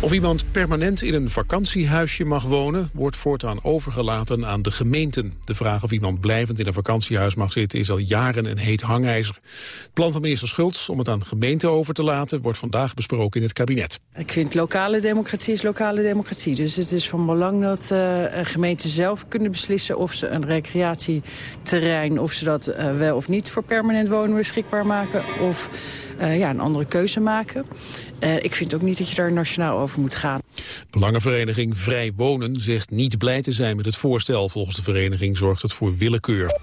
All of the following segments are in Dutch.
Of iemand permanent in een vakantiehuisje mag wonen... wordt voortaan overgelaten aan de gemeenten. De vraag of iemand blijvend in een vakantiehuis mag zitten... is al jaren een heet hangijzer. Het plan van minister Schultz om het aan gemeenten over te laten... wordt vandaag besproken in het kabinet. Ik vind lokale democratie is lokale democratie. Dus het is van belang dat uh, gemeenten zelf kunnen beslissen... of ze een recreatieterrein, of ze dat uh, wel of niet... voor permanent wonen beschikbaar maken... of uh, ja, een andere keuze maken. Uh, ik vind ook niet dat je daar nationaal over moet gaan. Belangenvereniging Vrij Wonen zegt niet blij te zijn met het voorstel. Volgens de vereniging zorgt het voor willekeur.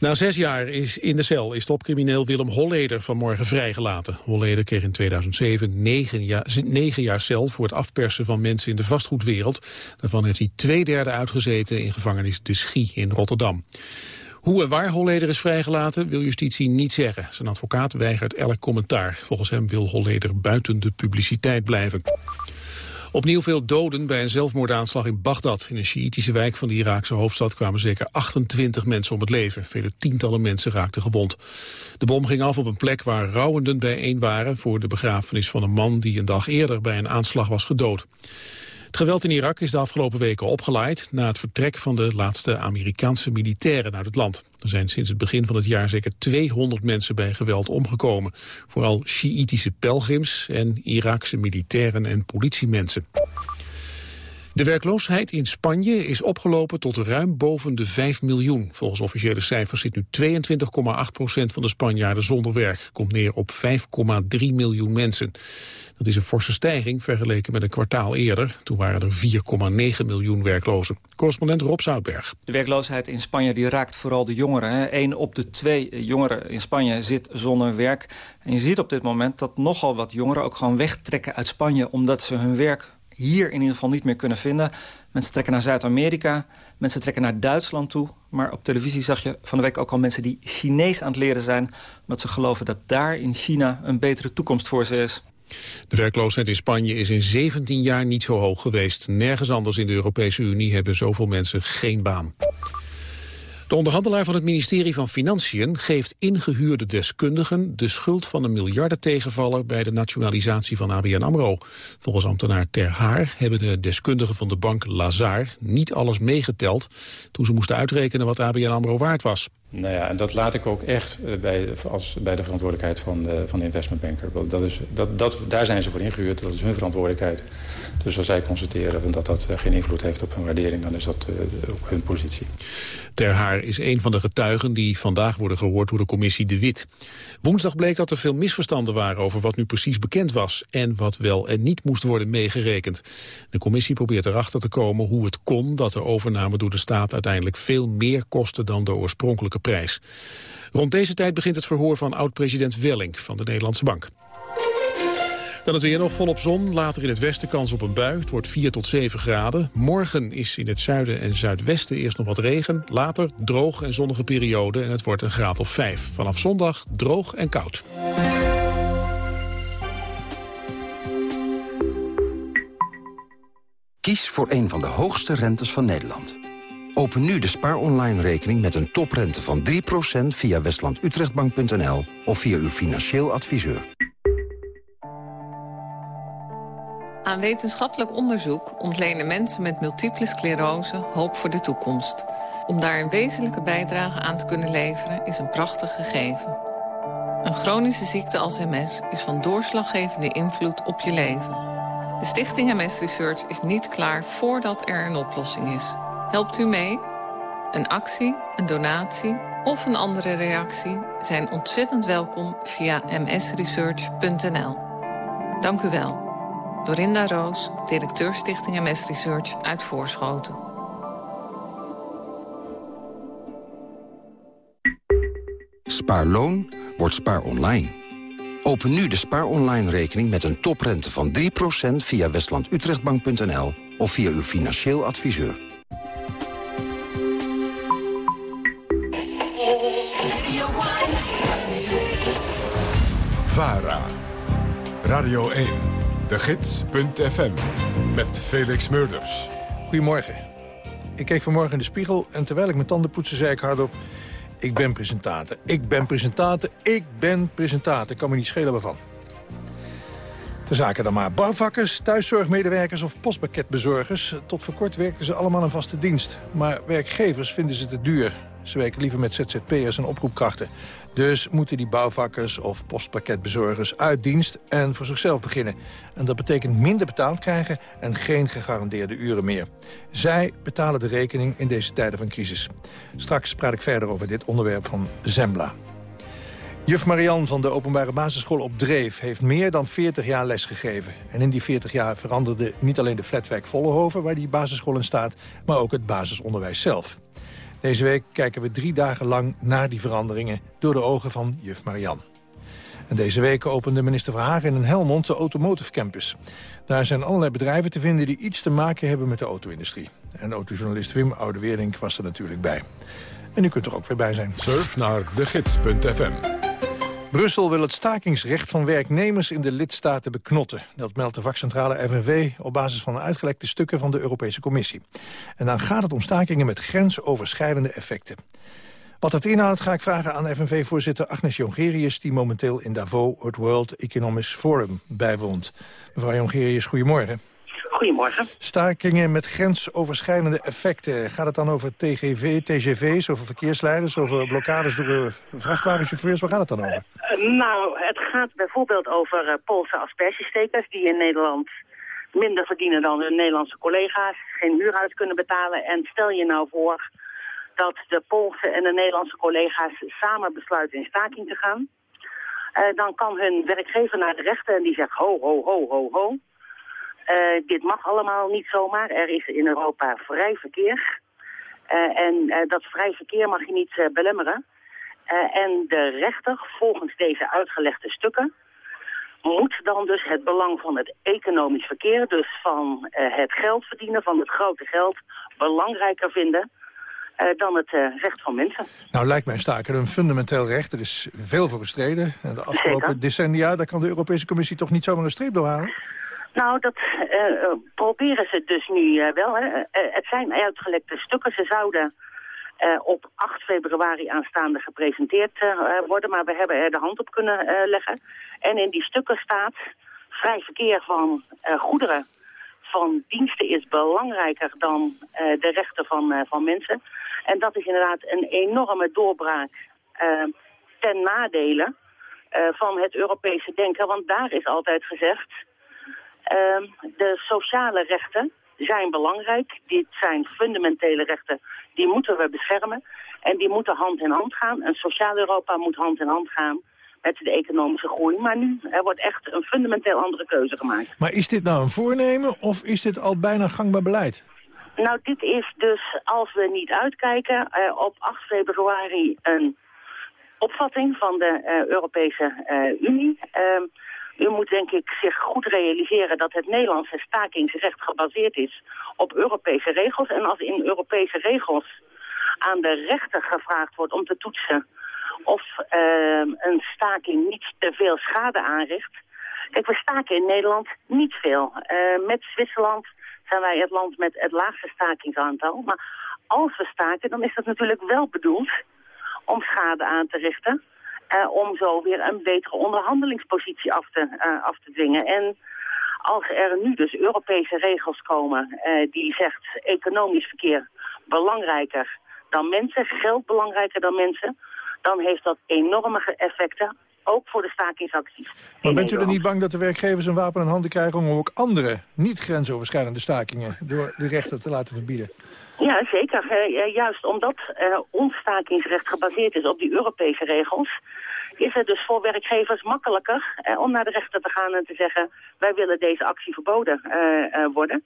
Na zes jaar is in de cel is topcrimineel Willem Holleder vanmorgen vrijgelaten. Holleder kreeg in 2007 negen jaar, negen jaar cel voor het afpersen van mensen in de vastgoedwereld. Daarvan heeft hij twee derde uitgezeten in gevangenis De Schie in Rotterdam. Hoe en waar Holleder is vrijgelaten wil justitie niet zeggen. Zijn advocaat weigert elk commentaar. Volgens hem wil Holleder buiten de publiciteit blijven. Opnieuw veel doden bij een zelfmoordaanslag in Bagdad. In een Sjiitische wijk van de Iraakse hoofdstad kwamen zeker 28 mensen om het leven. Vele tientallen mensen raakten gewond. De bom ging af op een plek waar rouwenden bijeen waren... voor de begrafenis van een man die een dag eerder bij een aanslag was gedood. Het geweld in Irak is de afgelopen weken opgeleid... na het vertrek van de laatste Amerikaanse militairen uit het land. Er zijn sinds het begin van het jaar zeker 200 mensen bij geweld omgekomen. Vooral Sjiitische pelgrims en Iraakse militairen en politiemensen. De werkloosheid in Spanje is opgelopen tot ruim boven de 5 miljoen. Volgens officiële cijfers zit nu 22,8 procent van de Spanjaarden zonder werk. Komt neer op 5,3 miljoen mensen. Dat is een forse stijging vergeleken met een kwartaal eerder. Toen waren er 4,9 miljoen werklozen. Correspondent Rob Zoutberg. De werkloosheid in Spanje die raakt vooral de jongeren. Eén op de twee jongeren in Spanje zit zonder werk. En je ziet op dit moment dat nogal wat jongeren ook gewoon wegtrekken uit Spanje... omdat ze hun werk hier in ieder geval niet meer kunnen vinden. Mensen trekken naar Zuid-Amerika, mensen trekken naar Duitsland toe. Maar op televisie zag je van de week ook al mensen die Chinees aan het leren zijn... omdat ze geloven dat daar in China een betere toekomst voor ze is. De werkloosheid in Spanje is in 17 jaar niet zo hoog geweest. Nergens anders in de Europese Unie hebben zoveel mensen geen baan. De onderhandelaar van het ministerie van Financiën geeft ingehuurde deskundigen de schuld van een miljardentegenvaller bij de nationalisatie van ABN AMRO. Volgens ambtenaar Ter Haar hebben de deskundigen van de bank Lazar niet alles meegeteld toen ze moesten uitrekenen wat ABN AMRO waard was. Nou ja, en dat laat ik ook echt eh, bij, als, bij de verantwoordelijkheid van de, van de investmentbanker. Dat is, dat, dat, daar zijn ze voor ingehuurd, dat is hun verantwoordelijkheid. Dus als zij constateren dat dat eh, geen invloed heeft op hun waardering... dan is dat uh, ook hun positie. Ter Haar is een van de getuigen die vandaag worden gehoord door de commissie De Wit. Woensdag bleek dat er veel misverstanden waren over wat nu precies bekend was... en wat wel en niet moest worden meegerekend. De commissie probeert erachter te komen hoe het kon... dat de overname door de staat uiteindelijk veel meer kostte dan de oorspronkelijke prijs. Rond deze tijd begint het verhoor van oud-president Welling van de Nederlandse Bank. Dan het weer nog volop zon, later in het westen kans op een bui. Het wordt 4 tot 7 graden. Morgen is in het zuiden en zuidwesten eerst nog wat regen. Later droog en zonnige periode en het wordt een graad of 5. Vanaf zondag droog en koud. Kies voor een van de hoogste rentes van Nederland. Open nu de Spaar Online rekening met een toprente van 3% via westlandutrechtbank.nl of via uw financieel adviseur. Wetenschappelijk onderzoek ontlenen mensen met multiple sclerose hoop voor de toekomst. Om daar een wezenlijke bijdrage aan te kunnen leveren is een prachtig gegeven. Een chronische ziekte als MS is van doorslaggevende invloed op je leven. De Stichting MS Research is niet klaar voordat er een oplossing is. Helpt u mee? Een actie, een donatie of een andere reactie zijn ontzettend welkom via msresearch.nl. Dank u wel. Dorinda Roos, directeur Stichting MS Research uit Voorschoten. Spaarloon wordt spaar online. Open nu de spaar online rekening met een toprente van 3% via westlandutrechtbank.nl of via uw financieel adviseur. VARA, Radio 1, de gids.fm, met Felix Murders. Goedemorgen. Ik keek vanmorgen in de spiegel en terwijl ik mijn tanden poetste zei ik hardop... Ik ben presentator. Ik ben presentator. Ik ben presentator. Kan me niet schelen waarvan. De zaken dan maar. Bouwvakkers, thuiszorgmedewerkers of postpakketbezorgers. Tot voor kort werkten ze allemaal een vaste dienst. Maar werkgevers vinden ze te duur. Ze werken liever met ZZP'ers en oproepkrachten. Dus moeten die bouwvakkers of postpakketbezorgers uit dienst en voor zichzelf beginnen. En dat betekent minder betaald krijgen en geen gegarandeerde uren meer. Zij betalen de rekening in deze tijden van crisis. Straks praat ik verder over dit onderwerp van Zembla. Juf Marian van de openbare basisschool op Dreef heeft meer dan 40 jaar lesgegeven. En in die 40 jaar veranderde niet alleen de flatwijk Vollenhoven waar die basisschool in staat, maar ook het basisonderwijs zelf. Deze week kijken we drie dagen lang naar die veranderingen door de ogen van juf Marian. En deze week opende minister Verhagen in Helmond de Automotive Campus. Daar zijn allerlei bedrijven te vinden die iets te maken hebben met de auto-industrie. En autojournalist Wim Oude-Weerdink was er natuurlijk bij. En u kunt er ook weer bij zijn. Surf naar degids.fm Brussel wil het stakingsrecht van werknemers in de lidstaten beknotten. Dat meldt de vakcentrale FNV op basis van uitgelekte stukken van de Europese Commissie. En dan gaat het om stakingen met grensoverschrijdende effecten. Wat het inhoudt ga ik vragen aan FNV-voorzitter Agnes Jongerius... die momenteel in Davos het World Economic Forum bijwoont. Mevrouw Jongerius, goedemorgen. Goedemorgen. Stakingen met grensoverschrijdende effecten. Gaat het dan over TGV, TGV's, over verkeersleiders... over blokkades door vrachtwagenchauffeurs? Waar gaat het dan over? Uh, nou, het gaat bijvoorbeeld over uh, Poolse aspergestekers... die in Nederland minder verdienen dan hun Nederlandse collega's... geen huur uit kunnen betalen. En stel je nou voor dat de Poolse en de Nederlandse collega's samen besluiten in staking te gaan... Uh, dan kan hun werkgever naar de rechter en die zegt ho, ho, ho, ho, ho. Uh, dit mag allemaal niet zomaar. Er is in Europa vrij verkeer. Uh, en uh, dat vrij verkeer mag je niet belemmeren. en de rechter, volgens deze uitgelegde stukken, moet dan dus het belang van het economisch verkeer, dus van het geld verdienen, van het grote geld, belangrijker vinden dan het recht van mensen. Nou lijkt mij staken een fundamenteel recht. Er is veel voor gestreden. De afgelopen Zeker. decennia, daar kan de Europese Commissie toch niet zomaar een streep doorhalen? Nou, dat uh, proberen ze dus nu uh, wel. Hè. Het zijn uitgelekte stukken. Ze zouden op 8 februari aanstaande gepresenteerd worden. Maar we hebben er de hand op kunnen leggen. En in die stukken staat... vrij verkeer van goederen, van diensten is belangrijker dan de rechten van, van mensen. En dat is inderdaad een enorme doorbraak ten nadele van het Europese denken. Want daar is altijd gezegd de sociale rechten zijn belangrijk. Dit zijn fundamentele rechten. Die moeten we beschermen. En die moeten hand in hand gaan. Een sociaal Europa moet hand in hand gaan met de economische groei. Maar nu er wordt echt een fundamenteel andere keuze gemaakt. Maar is dit nou een voornemen of is dit al bijna gangbaar beleid? Nou, dit is dus, als we niet uitkijken, uh, op 8 februari een opvatting van de uh, Europese uh, Unie. Ehm, u moet denk ik zich goed realiseren dat het Nederlandse stakingsrecht gebaseerd is op Europese regels. En als in Europese regels aan de rechter gevraagd wordt om te toetsen of uh, een staking niet te veel schade aanricht. Kijk, we staken in Nederland niet veel. Uh, met Zwitserland zijn wij het land met het laagste stakingsaantal. Maar als we staken, dan is dat natuurlijk wel bedoeld om schade aan te richten. Uh, om zo weer een betere onderhandelingspositie af te, uh, af te dwingen. En als er nu dus Europese regels komen uh, die zegt economisch verkeer belangrijker dan mensen, geld belangrijker dan mensen, dan heeft dat enorme effecten, ook voor de stakingsacties. Maar bent u er niet bang dat de werkgevers een wapen in handen krijgen om ook andere, niet grensoverschrijdende stakingen door de rechter te laten verbieden? Ja, zeker. Uh, juist omdat uh, ons stakingsrecht gebaseerd is op die Europese regels... is het dus voor werkgevers makkelijker uh, om naar de rechter te gaan en te zeggen... wij willen deze actie verboden worden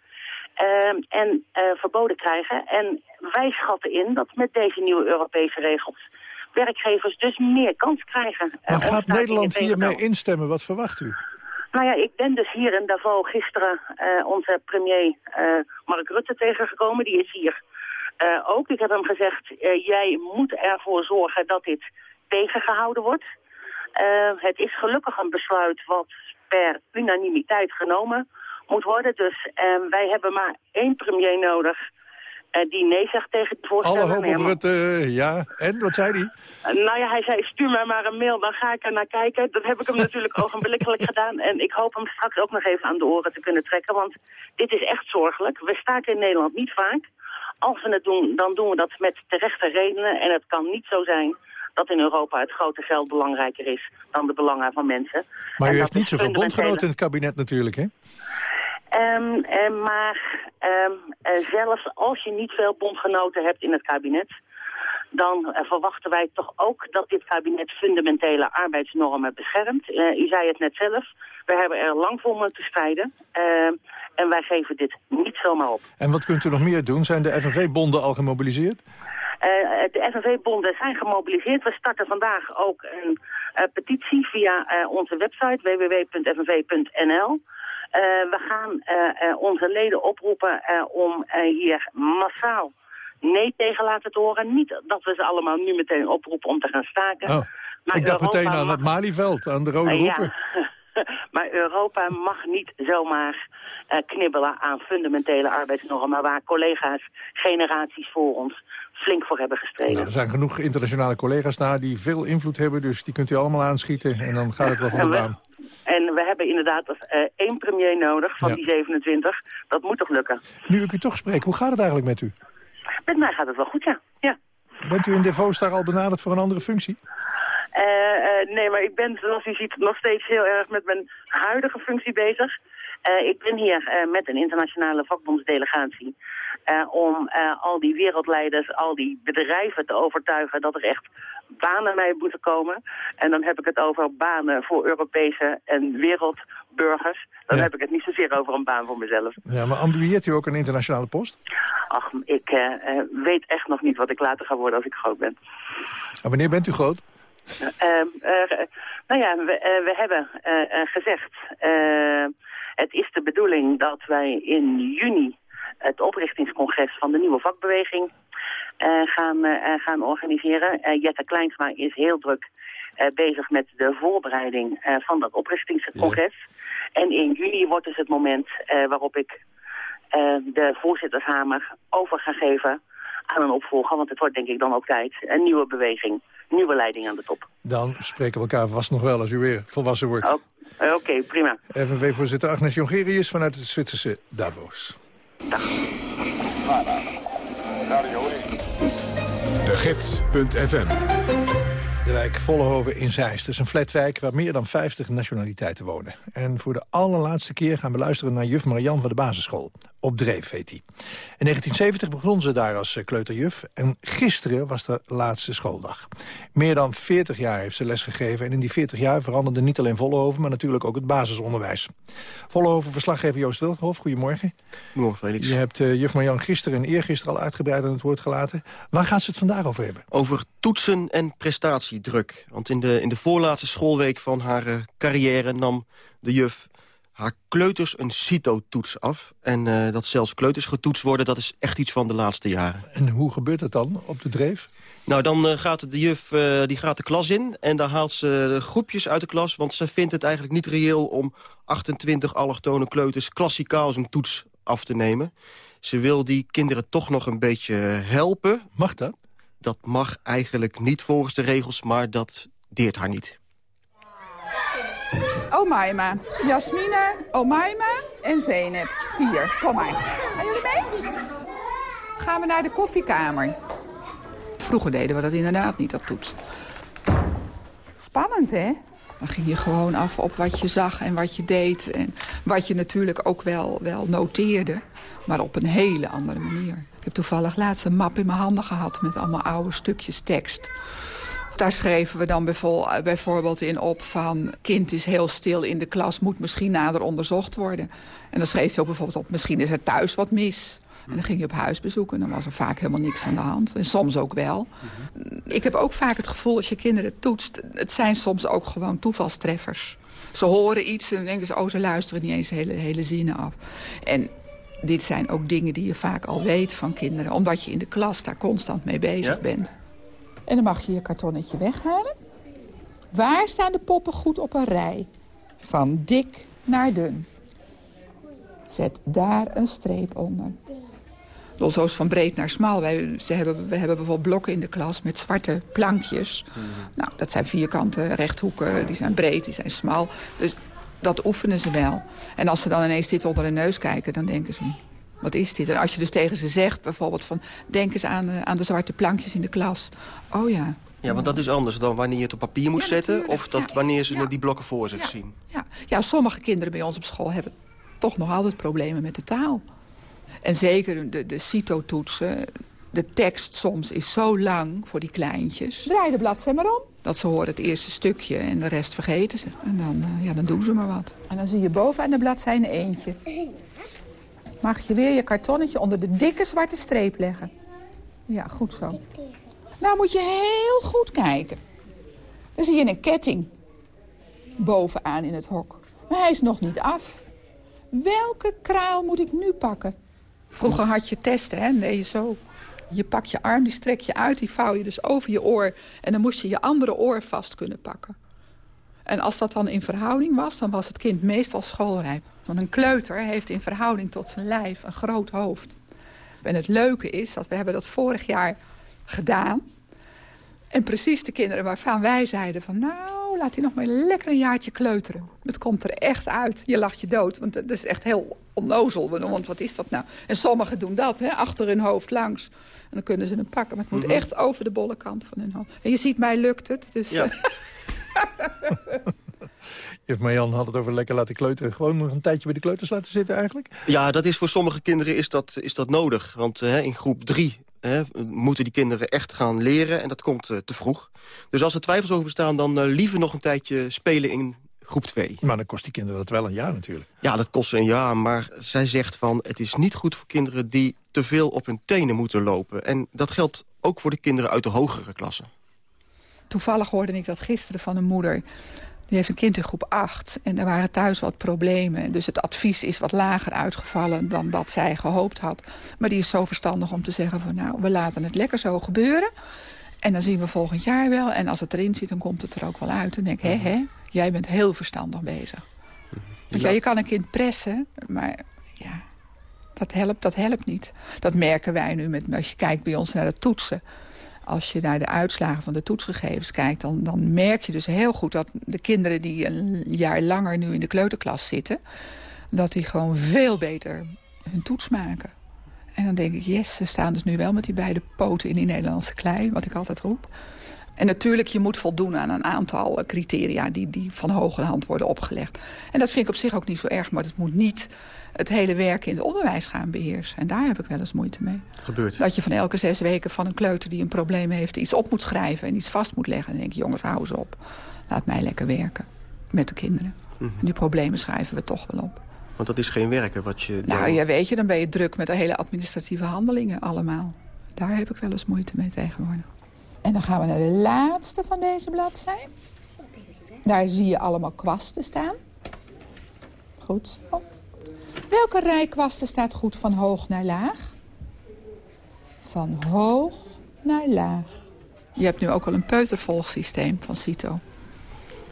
ehm, en verboden krijgen. En wij schatten in dat met deze nieuwe Europese regels... werkgevers dus meer kans krijgen. maar gaat Nederland hiermee instemmen? Wat verwacht u? Nou ja, ik ben dus hier in Davos gisteren uh, onze premier uh, Mark Rutte tegengekomen. Die is hier uh, ook. Ik heb hem gezegd, jij moet ervoor zorgen dat dit tegengehouden wordt. het is gelukkig een besluit wat per unanimiteit genomen moet worden. Dus wij hebben maar één premier nodig eh, die nee zegt tegen het voorstel. Alle hoop op Rutte, ja. En, wat zei hij? Uh, nou ja, hij zei, stuur mij maar een mail, dan ga ik er naar kijken. Dat heb ik hem natuurlijk ogenblikkelijk gedaan. En ik hoop hem straks ook nog even aan de oren te kunnen trekken. Want dit is echt zorgelijk. We staken in Nederland niet vaak. Als we het doen, dan doen we dat met terechte redenen. En het kan niet zo zijn dat in Europa het grote geld belangrijker is dan de belangen van mensen. Maar u heeft niet zoveel bondgenoten in het kabinet natuurlijk, hè? Um, maar um, zelfs als je niet veel bondgenoten hebt in het kabinet... dan uh, verwachten wij toch ook dat dit kabinet fundamentele arbeidsnormen beschermt. Uh, u zei het net zelf, we hebben er lang voor moeten strijden. En wij geven dit niet zomaar op. En wat kunt u nog meer doen? Zijn de FNV-bonden al gemobiliseerd? de FNV-bonden zijn gemobiliseerd. We starten vandaag ook een petitie via onze website www.fnv.nl... Uh, we gaan uh, uh, onze leden oproepen om hier massaal nee tegen laten te horen. Niet dat we ze allemaal nu meteen oproepen om te gaan staken. Oh, maar ik dacht Europa meteen aan mag... het Malieveld, aan de Rode Roepen. maar Europa mag niet zomaar knibbelen aan fundamentele arbeidsnormen... waar collega's generaties voor ons flink voor hebben gestreden. Nou, er zijn genoeg internationale collega's daar die veel invloed hebben... dus die kunt u allemaal aanschieten en dan gaat het wel van de baan. En we hebben inderdaad uh, één premier nodig van die 27. Dat moet toch lukken? Nu ik u toch spreek, hoe gaat het eigenlijk met u? Met mij gaat het wel goed, ja. ja. Bent u in Davos daar al benaderd voor een andere functie? Uh, uh, nee, maar ik ben, zoals u ziet, nog steeds heel erg met mijn huidige functie bezig. Uh, ik ben hier met een internationale vakbondsdelegatie om al die wereldleiders, al die bedrijven te overtuigen dat er echt banen mee moeten komen. En dan heb ik het over banen voor Europese en wereldburgers. Dan heb ik het niet zozeer over een baan voor mezelf. Ja, maar ambieert u ook een internationale post? Ach, ik uh, weet echt nog niet wat ik later ga worden als ik groot ben. En wanneer bent u groot? Uh, nou ja, we, we hebben gezegd... het is de bedoeling dat wij in juni het oprichtingscongres van de nieuwe vakbeweging uh, gaan, uh, gaan organiseren. Uh, Jette Kleinsma is heel druk bezig met de voorbereiding van dat oprichtingscongres. En in juni wordt dus het moment waarop ik de voorzittershamer over ga geven aan een opvolger. Want het wordt denk ik dan ook tijd. Een nieuwe beweging, nieuwe leiding aan de top. Dan spreken we elkaar vast nog wel als u weer volwassen wordt. Oké, okay, prima. FNV-voorzitter Agnes Jongerius vanuit het Zwitserse Davos. Dag. De Gids.fm de wijk Vollenhoven in Zeist. Het is een flatwijk waar meer dan 50 nationaliteiten wonen. En voor de allerlaatste keer gaan we luisteren naar juf Marian van de basisschool. Op Dreef heet hij. In 1970 begon ze daar als eh, kleuterjuf en gisteren was de laatste schooldag. Meer dan 40 jaar heeft ze lesgegeven en in die 40 jaar veranderde niet alleen Vollenhoven, maar natuurlijk ook het basisonderwijs. Vollenhoven-verslaggever Joost Wilgenhof, goedemorgen. Goedemorgen Felix. Je hebt uh, juf Marian gisteren en eergisteren al uitgebreid aan het woord gelaten. Waar gaat ze het vandaag over hebben? Over toetsen en prestatiedruk. Want in de, in de voorlaatste schoolweek van haar uh, carrière nam de juf haar kleuters een CITO-toets af. En uh, dat zelfs kleuters getoetst worden, dat is echt iets van de laatste jaren. En hoe gebeurt dat dan op de dreef? Nou, dan uh, gaat de juf uh, die gaat de klas in en daar haalt ze de groepjes uit de klas... want ze vindt het eigenlijk niet reëel om 28 allochtone kleuters klassikaal zijn toets af te nemen. Ze wil die kinderen toch nog een beetje helpen. Mag dat? Dat mag eigenlijk niet volgens de regels, maar dat deert haar niet. Omaima, Jasmine, Omaima en Zenep. Vier. Kom maar. Gaan jullie mee? Gaan we naar de koffiekamer. Vroeger deden we dat inderdaad niet, dat toetsen. Spannend, hè? Dan ging je gewoon af op wat je zag en wat je deed. En wat je natuurlijk ook wel, wel noteerde. Maar op een hele andere manier. Ik heb toevallig laatst een map in mijn handen gehad... met allemaal oude stukjes tekst. Daar schreven we dan bijvoorbeeld in op van... kind is heel stil in de klas, moet misschien nader onderzocht worden. En dan schreef je ook bijvoorbeeld op... misschien is er thuis wat mis. En dan ging je op huisbezoek en dan was er vaak helemaal niks aan de hand. En soms ook wel. Ik heb ook vaak het gevoel als je kinderen toetst... het zijn soms ook gewoon toevalstreffers. Ze horen iets en dan denken ze... oh, ze luisteren niet eens hele, hele zinnen af. En dit zijn ook dingen die je vaak al weet van kinderen. Omdat je in de klas daar constant mee bezig bent. En dan mag je je kartonnetje weghalen. Waar staan de poppen goed op een rij? Van dik naar dun. Zet daar een streep onder. Zo is van breed naar smal. Wij, ze hebben, we hebben bijvoorbeeld blokken in de klas met zwarte plankjes. Mhm. Nou, dat zijn vierkante rechthoeken, die zijn breed, die zijn smal. Dus dat oefenen ze wel. En als ze dan ineens dit onder de neus kijken, dan denken ze... Wat is dit? En als je dus tegen ze zegt, bijvoorbeeld van... denk eens aan, aan de zwarte plankjes in de klas. Oh ja, ja, want dat is anders dan wanneer je het op papier moet zetten... of dat wanneer ze die blokken voor zich zien. Ja. ja, sommige kinderen bij ons op school hebben toch nog altijd problemen met de taal. En zeker de, de CITO-toetsen, de tekst soms is zo lang voor die kleintjes. Draai de bladzij maar om. Dat ze horen het eerste stukje en de rest vergeten ze. En dan, uh, ja, dan doen ze maar wat. En dan zie je bovenaan de bladzij een eentje. Mag je weer je kartonnetje onder de dikke zwarte streep leggen. Ja, goed zo. Nou moet je heel goed kijken. Dan zie je een ketting bovenaan in het hok. Maar hij is nog niet af. Welke kraal moet ik nu pakken? Vroeger had je testen, hè? Nee, je zo. Je pakt je arm, die strek je uit, die vouw je dus over je oor. En dan moest je je andere oor vast kunnen pakken. En als dat dan in verhouding was, dan was het kind meestal schoolrijp. Want een kleuter heeft in verhouding tot zijn lijf een groot hoofd. En het leuke is dat we hebben dat vorig jaar gedaan. En precies de kinderen waarvan wij zeiden van... nou, laat hij nog maar lekker een jaartje kleuteren. Het komt er echt uit. Je lacht je dood, want dat is echt heel onnozel. Want wat is dat nou? En sommigen doen dat, hè, achter hun hoofd langs. En dan kunnen ze hem pakken. Maar het moet mhm. echt over de bolle kant van hun hoofd. En je ziet, mij lukt het. Dus, ja. Eh. Juf Marjan had het over lekker laten kleuteren. Gewoon nog een tijdje bij de kleuters laten zitten eigenlijk? Ja, dat is voor sommige kinderen is dat, is dat nodig. Want uh, in groep drie hè, moeten die kinderen echt gaan leren. En dat komt uh, te vroeg. Dus als er twijfels over bestaan, dan uh, liever nog een tijdje spelen in groep 2. Maar dan kost die kinderen dat wel een jaar natuurlijk. Ja, dat kost een jaar. Maar zij zegt van het is niet goed voor kinderen die te veel op hun tenen moeten lopen. En dat geldt ook voor de kinderen uit de hogere klassen. Toevallig hoorde ik dat gisteren van een moeder die heeft een kind in groep 8 en er waren thuis wat problemen. Dus het advies is wat lager uitgevallen dan dat zij gehoopt had. Maar die is zo verstandig om te zeggen van nou, we laten het lekker zo gebeuren. En dan zien we volgend jaar wel. En als het erin zit, dan komt het er ook wel uit. En denk ik, hé, hé, jij bent heel verstandig bezig. Want ja, je kan een kind pressen, maar ja, dat helpt, dat helpt niet. Dat merken wij nu met, als je kijkt bij ons naar de toetsen als je naar de uitslagen van de toetsgegevens kijkt... Dan, dan merk je dus heel goed dat de kinderen die een jaar langer nu in de kleuterklas zitten... dat die gewoon veel beter hun toets maken. En dan denk ik, yes, ze staan dus nu wel met die beide poten in die Nederlandse klei... wat ik altijd roep. En natuurlijk, je moet voldoen aan een aantal criteria... die, die van hoge hand worden opgelegd. En dat vind ik op zich ook niet zo erg, maar het moet niet het hele werk in het onderwijs gaan beheersen. En daar heb ik wel eens moeite mee. Het gebeurt. Dat je van elke zes weken van een kleuter die een probleem heeft... iets op moet schrijven en iets vast moet leggen. En dan denk ik, jongens, hou eens op. Laat mij lekker werken met de kinderen. Mhm. Die problemen schrijven we toch wel op. Want dat is geen werken wat je... Nou, ja, weet je, dan ben je druk met de hele administratieve handelingen allemaal. Daar heb ik wel eens moeite mee tegenwoordig. En dan gaan we naar de laatste van deze bladzij. Daar zie je allemaal kwasten staan. Goed zo. Welke rijkwasten staat goed van hoog naar laag? Van hoog naar laag. Je hebt nu ook al een peutervolgsysteem van CITO.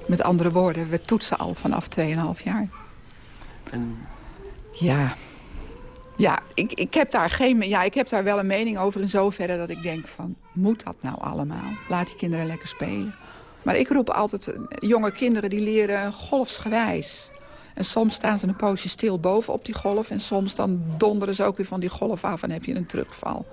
Met andere woorden, we toetsen al vanaf 2,5 jaar. En... Ja, ja ik, ik, heb daar geen, ja, ik heb daar wel een mening over in zoverre dat ik denk van... moet dat nou allemaal? Laat die kinderen lekker spelen. Maar ik roep altijd, jonge kinderen die leren golfsgewijs. En soms staan ze een poosje stil bovenop die golf... en soms dan donderen ze ook weer van die golf af en heb je een terugval.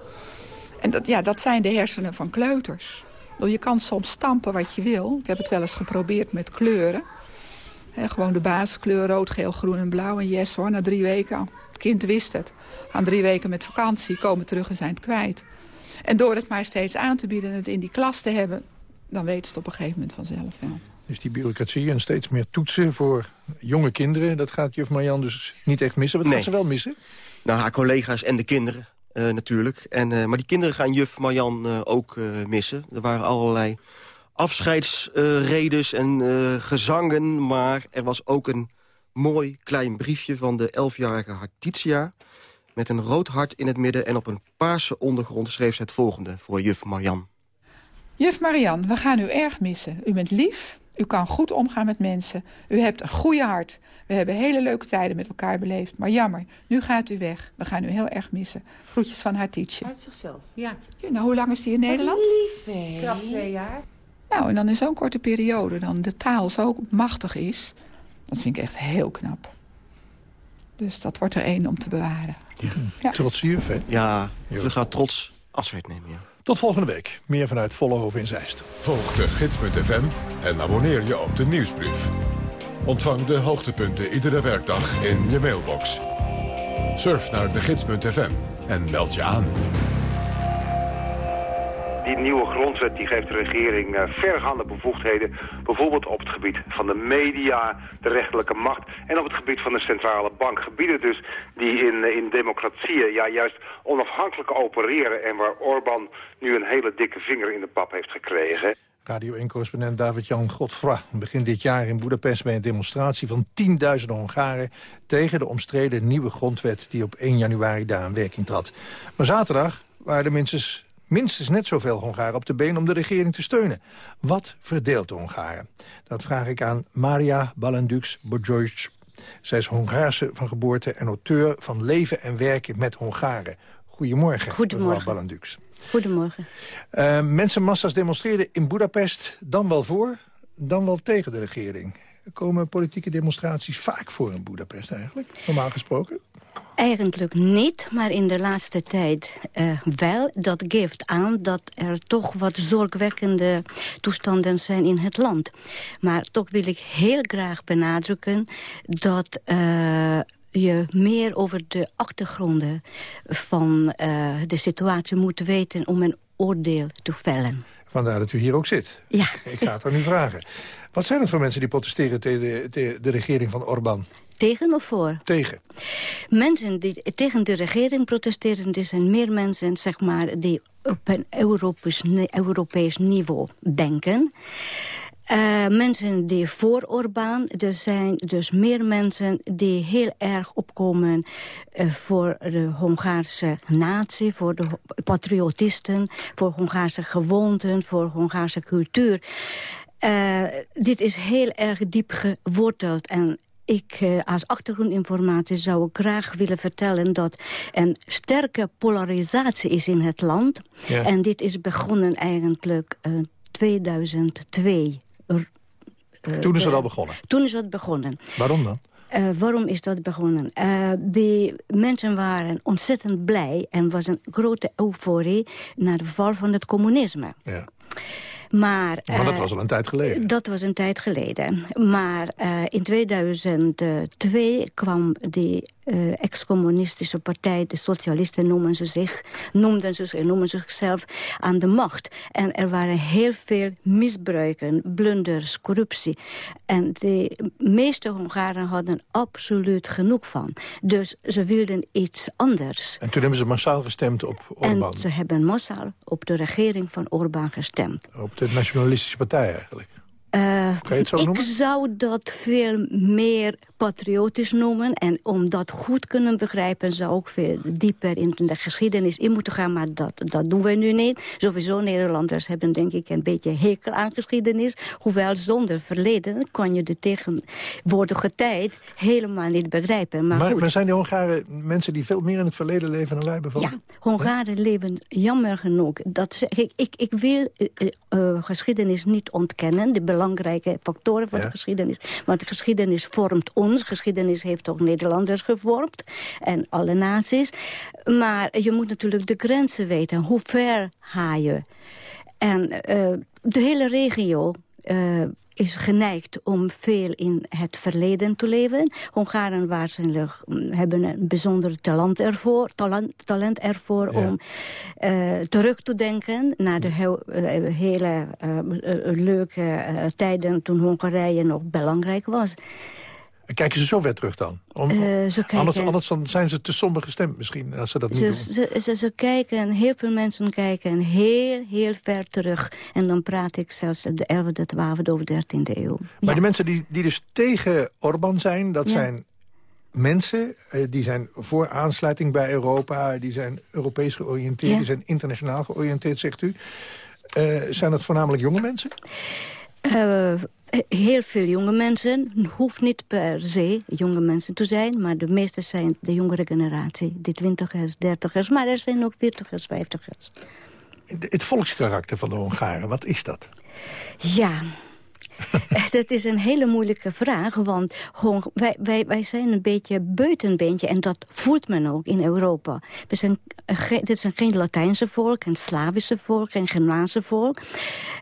En dat, ja, dat zijn de hersenen van kleuters. Je kan soms stampen wat je wil. Ik heb het wel eens geprobeerd met kleuren. Gewoon de basiskleur, rood, geel, groen en blauw. En yes hoor, na drie weken, het kind wist het. Gaan drie weken met vakantie, komen terug en zijn het kwijt. En door het maar steeds aan te bieden en het in die klas te hebben... dan weten ze het op een gegeven moment vanzelf wel. Dus die bureaucratie en steeds meer toetsen voor jonge kinderen... dat gaat juf Marjan dus niet echt missen. Wat gaat ze wel missen? Nou, haar collega's en de kinderen uh, natuurlijk. En, uh, maar die kinderen gaan juf Marjan uh, ook missen. Er waren allerlei afscheidsredes en gezangen... maar er was ook een mooi klein briefje van de elfjarige Hartitia... met een rood hart in het midden en op een paarse ondergrond schreef ze het volgende voor juf Marjan. Juf Marian, we gaan u erg missen. U bent lief, U kan goed omgaan met mensen. U hebt een goede hart. We hebben hele leuke tijden met elkaar beleefd. Maar jammer, nu gaat u weg. We gaan u heel erg missen. Groetjes van haar Tietje. Uit zichzelf, ja. ja nou, hoe lang is die in Nederland? Lief, hè? Knap twee jaar. Nou, en dan in zo'n korte periode, dan de taal zo machtig is... dat vind ik echt heel knap. Dus dat wordt er één om te bewaren. Ja. Trots juf, hè? Ja, ze gaat trots afscheid nemen, ja. Tot volgende week. Meer vanuit Vollenhoven in Zeist. Volg de gids.fm en abonneer je op de nieuwsbrief. Ontvang de hoogtepunten iedere werkdag in je mailbox. Surf naar de gids.fm en meld je aan. Die nieuwe grondwet die geeft de regering uh, vergaande bevoegdheden. Bijvoorbeeld op het gebied van de media, de rechterlijke macht... en op het gebied van de centrale bank. Gebieden dus die in, uh, in democratieën ja, juist onafhankelijk opereren... en waar Orbán nu een hele dikke vinger in de pap heeft gekregen. Radio 1-correspondent David-Jan Godfra begint dit jaar in Boedapest... bij een demonstratie van tienduizenden Hongaren... tegen de omstreden nieuwe grondwet die op 1 januari daar in werking trad. Maar zaterdag waren er minstens minstens net zoveel Hongaren op de been om de regering te steunen. Wat verdeelt de Hongaren? Dat vraag ik aan Maria Balendux Bojovic. Zij is Hongaarse van geboorte en auteur van Leven en Werken met Hongaren. Goedemorgen, Goedemorgen. mevrouw. Goedemorgen. Uh, mensenmassa's demonstreerden in Budapest dan wel voor, dan wel tegen de regering. Er komen politieke demonstraties vaak voor in Budapest eigenlijk, normaal gesproken? Eigenlijk niet, maar in de laatste tijd uh, wel. Dat geeft aan dat er toch wat zorgwekkende toestanden zijn in het land. Maar toch wil ik heel graag benadrukken dat... Uh, je meer over de achtergronden van uh, de situatie moet weten... om een oordeel te vellen. Vandaar dat u hier ook zit. Ja. Ik ga het aan u vragen. Wat zijn het voor mensen die protesteren tegen de, de, de regering van Orbán? Tegen of voor? Tegen. Mensen die tegen de regering protesteren... er zijn meer mensen zeg maar, die op een Europees, Europees niveau denken... Uh, mensen die voor Orbán, er zijn dus meer mensen die heel erg opkomen uh, voor de Hongaarse natie, voor de patriotisten, voor Hongaarse gewoonten, voor Hongaarse cultuur. Uh, dit is heel erg diep geworteld en ik uh, als achtergrondinformatie zou ik graag willen vertellen... dat een sterke polarisatie is in het land. Ja. En dit is begonnen eigenlijk in uh, 2002. Uh, toen is het al begonnen? Toen is het begonnen. Waarom dan? Uh, waarom is dat begonnen? Uh, de mensen waren ontzettend blij en was een grote euforie... na de val van het communisme. Ja. Maar, maar dat uh, was al een tijd geleden. Dat was een tijd geleden. Maar uh, in 2002 kwam de uh, ex-communistische partij, de socialisten noemen ze zich, noemden ze zich, noemen zichzelf aan de macht. En er waren heel veel misbruiken, blunders, corruptie. En de meeste Hongaren hadden absoluut genoeg van. Dus ze wilden iets anders. En toen hebben ze massaal gestemd op Orbán. En ze hebben massaal op de regering van Orbán gestemd. Op de nationalistische partij eigenlijk. Uh, zo ik noemen? zou dat veel meer patriotisch noemen. En om dat goed kunnen begrijpen... zou ik veel dieper in de geschiedenis in moeten gaan. Maar dat, dat doen we nu niet. Sowieso Nederlanders hebben denk ik een beetje hekel aan geschiedenis. Hoewel zonder verleden kan je de tegenwoordige tijd helemaal niet begrijpen. Maar, maar, zijn die Hongaren mensen die veel meer in het verleden leven dan wij bijvoorbeeld? Ja, Hongaren ja? leven jammer genoeg. Dat ik, ik, ik wil uh, uh, geschiedenis niet ontkennen. De belangrijke factoren Ja. de geschiedenis. Want de geschiedenis vormt ons. Geschiedenis heeft ook Nederlanders gevormd. En alle naties. Maar je moet natuurlijk de grenzen weten. Hoe ver ga je? En uh, de hele regio... Uh, is geneigd om veel in het verleden te leven. Hongaren waarschijnlijk hebben een bijzonder talent ervoor, talent, talent ervoor Ja. om uh, terug te denken naar de heel, uh, hele leuke tijden toen Hongarije nog belangrijk was. Kijken ze zo ver terug dan? Om, Uh, ze kijken- anders, anders dan zijn ze te somber gestemd misschien, als ze dat niet Ze, doen. ze, ze, ze kijken, heel veel mensen kijken heel, heel ver terug. En dan praat ik zelfs op de 11e, 12e of 13e eeuw. Maar de mensen die, die dus tegen Orbán zijn, dat Ja. zijn mensen... eh, die zijn voor aansluiting bij Europa, die zijn Europees georiënteerd... Ja. die zijn internationaal georiënteerd, zegt u. Eh, zijn dat voornamelijk jonge mensen? Uh, heel veel jonge mensen, hoeft niet per se jonge mensen te zijn... maar de meeste zijn de jongere generatie, de twintigers, dertigers... maar er zijn ook veertigers, vijftigers. Het volkskarakter van de Hongaren, wat is dat? Ja, dat is een hele moeilijke vraag, want wij, wij, wij zijn een beetje buitenbeentje... en dat voelt men ook in Europa. We zijn, dit is geen Latijnse volk, geen Slavische volk, geen Germaanse volk.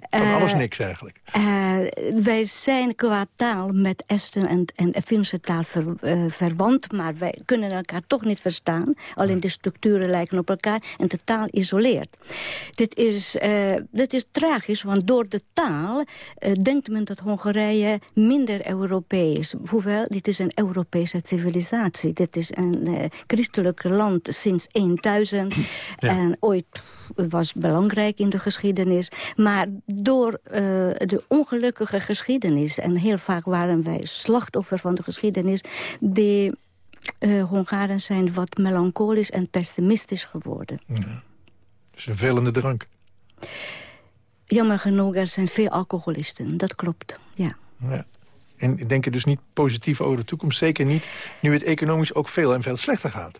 Van alles uh, niks eigenlijk. Uh, wij zijn qua taal met Esten en, en Finse taal ver, uh, verwant... maar wij kunnen elkaar toch niet verstaan. Alleen de structuren lijken op elkaar en de taal isoleert. Dit is, dit is tragisch, want door de taal denkt men dat Hongarije minder Europees. Hoewel, dit is een Europese civilisatie. Dit is een uh, christelijk land sinds 1000. En ooit was belangrijk in de geschiedenis. Maar door uh, de ongelukkige geschiedenis... en heel vaak waren wij slachtoffer van de geschiedenis... de uh, Hongaren zijn wat melancholisch en pessimistisch geworden. Ja. Dus een velende drank. Jammer genoeg, er zijn veel alcoholisten. Dat klopt, ja. ja. En denk je dus niet positief over de toekomst? Zeker niet, nu het economisch ook veel en veel slechter gaat.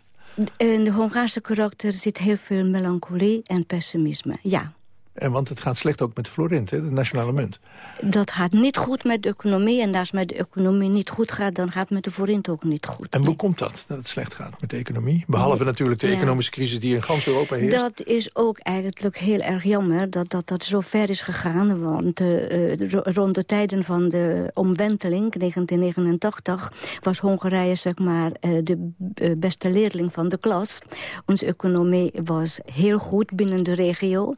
In de Hongaarse karakter zit heel veel melancholie en pessimisme, ja. En want het gaat slecht ook met de florint, hè, de nationale munt. Dat gaat niet goed met de economie. En als het met de economie niet goed gaat, dan gaat het met de forint ook niet goed. En hoe komt dat, dat het slecht gaat met de economie? Behalve natuurlijk de economische crisis die in gans Europa heerst. Dat is ook eigenlijk heel erg jammer dat dat, dat zo ver is gegaan. Want uh, rond de tijden van de omwenteling, 1989... was Hongarije zeg maar uh, de beste leerling van de klas. Onze economie was heel goed binnen de regio.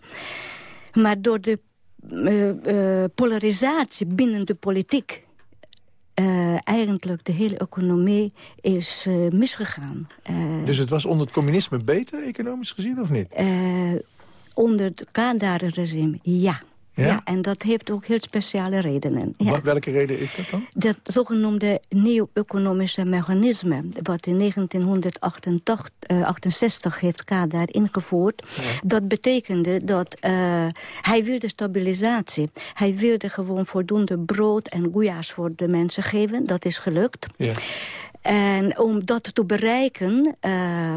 Maar door de uh, uh, polarisatie binnen de politiek... Uh, eigenlijk de hele economie is misgegaan. dus het was onder het communisme beter, economisch gezien, of niet? onder het Kadar-regime, ja. Ja? en dat heeft ook heel speciale redenen. Ja. Welke reden is dat dan? Dat zogenoemde nieuw-economische mechanisme... wat in 1968 uh, heeft Kadar ingevoerd... dat betekende dat uh, hij wilde stabilisatie. Hij wilde gewoon voldoende brood en goeja's voor de mensen geven. Dat is gelukt. Ja. En om dat te bereiken uh,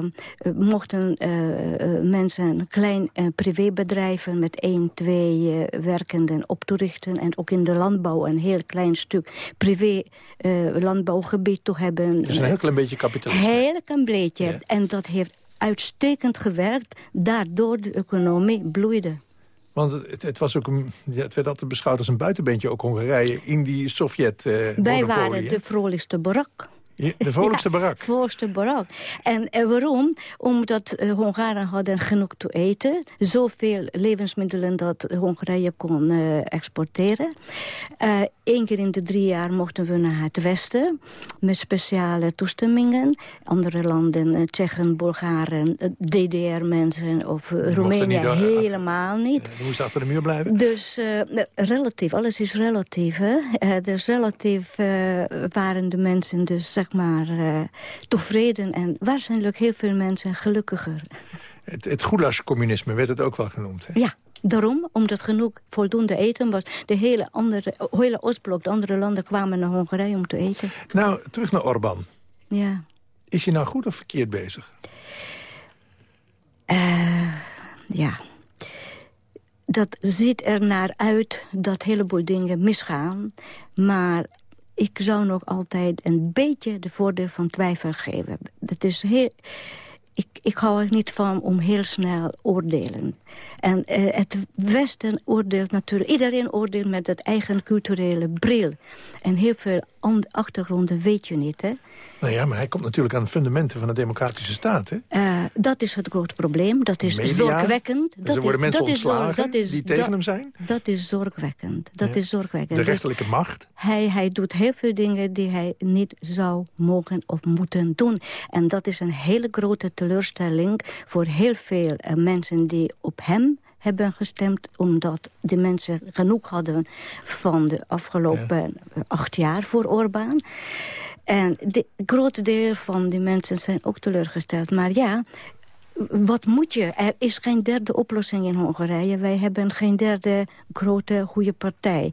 mochten uh, mensen klein privébedrijven met één, twee werkenden op toerichten. En ook in de landbouw een heel klein stuk privé landbouwgebied te hebben. Dus een heel klein beetje kapitalisme. Heel klein beetje. En dat heeft uitstekend gewerkt. Daardoor de economie bloeide. Want het, het, was ook een, het werd altijd beschouwd als een buitenbeentje, ook Hongarije, in die sovjet uh, Wij waren de vrolijkste barak. De vrolijkste ja, barak. De vrolijkste barak. En, en waarom? Omdat uh, Hongaren hadden genoeg te eten. Zoveel levensmiddelen dat Hongarije kon uh, exporteren. Eén keer in de drie jaar mochten we naar het westen. Met speciale toestemmingen. Andere landen, Tsjechen, Bulgaren, DDR-mensen of Roemenië helemaal niet. Je moest achter de muur blijven? Dus relatief, alles is relatief. Hè? dus relatief waren de mensen dus zeg maar uh, tevreden en waarschijnlijk heel veel mensen gelukkiger. Het, het goulash-communisme werd het ook wel genoemd, hè? Ja, daarom, omdat genoeg voldoende eten was. De hele, andere, hele Oostblok, de andere landen kwamen naar Hongarije om te eten. Nou, terug naar Orbán. Ja. Is hij nou goed of verkeerd bezig? Uh, ja. Dat ziet er naar uit dat een heleboel dingen misgaan. Maar ik zou nog altijd een beetje de voordeel van twijfel geven. Dat is heel, ik, ik hou er niet van om heel snel oordelen. En uh, het Westen oordeelt natuurlijk... Iedereen oordeelt met het eigen culturele bril. En heel veel achtergronden weet je niet, hè? Nou ja, maar hij komt natuurlijk aan de fundamenten van de democratische staat, hè? Uh, dat is het groot probleem. Dat is Media, zorgwekkend. Dus dat er worden is, mensen ontslagen dat is, die tegen dat, hem zijn? Dat is zorgwekkend. Dat ja. is zorgwekkend. De rechterlijke macht? Hij, hij doet heel veel dingen die hij niet zou mogen of moeten doen. En dat is een hele grote teleurstelling voor heel veel uh, mensen die op hem hebben gestemd... omdat de mensen genoeg hadden van de afgelopen ja. acht jaar voor Orbán. En het grote deel van die mensen zijn ook teleurgesteld. Maar ja, wat moet je? Er is geen derde oplossing in Hongarije. Wij hebben geen derde grote goede partij.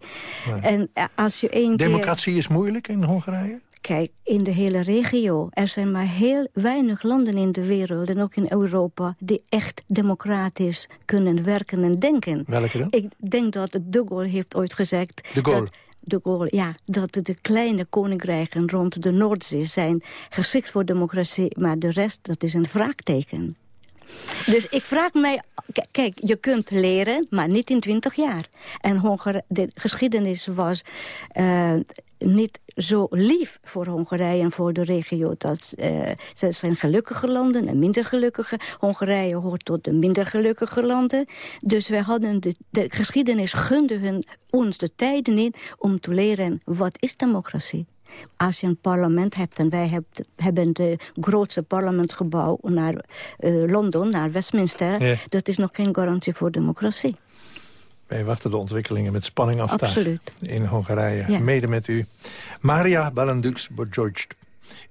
En als je één Democratie is moeilijk in Hongarije? Kijk, in de hele regio. Er zijn maar heel weinig landen in de wereld en ook in Europa... die echt democratisch kunnen werken en denken. Welke dan? Ik denk dat de Gaulle heeft ooit gezegd... De Gaulle? Dat de Gaulle, ja, dat de kleine koninkrijken rond de Noordzee zijn geschikt voor democratie, maar de rest, dat is een vraakteken. Dus ik vraag mij... Kijk, je kunt leren, maar niet in twintig jaar. En Hongarije, de geschiedenis was uh, niet zo lief voor Hongarije en voor de regio. Dat, uh, ze zijn gelukkige landen en minder gelukkige. Hongarije hoort tot de minder gelukkige landen. Dus wij hadden de, de geschiedenis gunde hun, ons de tijd niet om te leren wat is democratie. Als je een parlement hebt, en wij hebben het grootste parlementsgebouw naar uh, Londen, naar Westminster, ja. dat is nog geen garantie voor democratie. Wij wachten de ontwikkelingen met spanning af Absoluut. daar in Hongarije. Ja. Mede met u. Maria Balendux Bojorgd,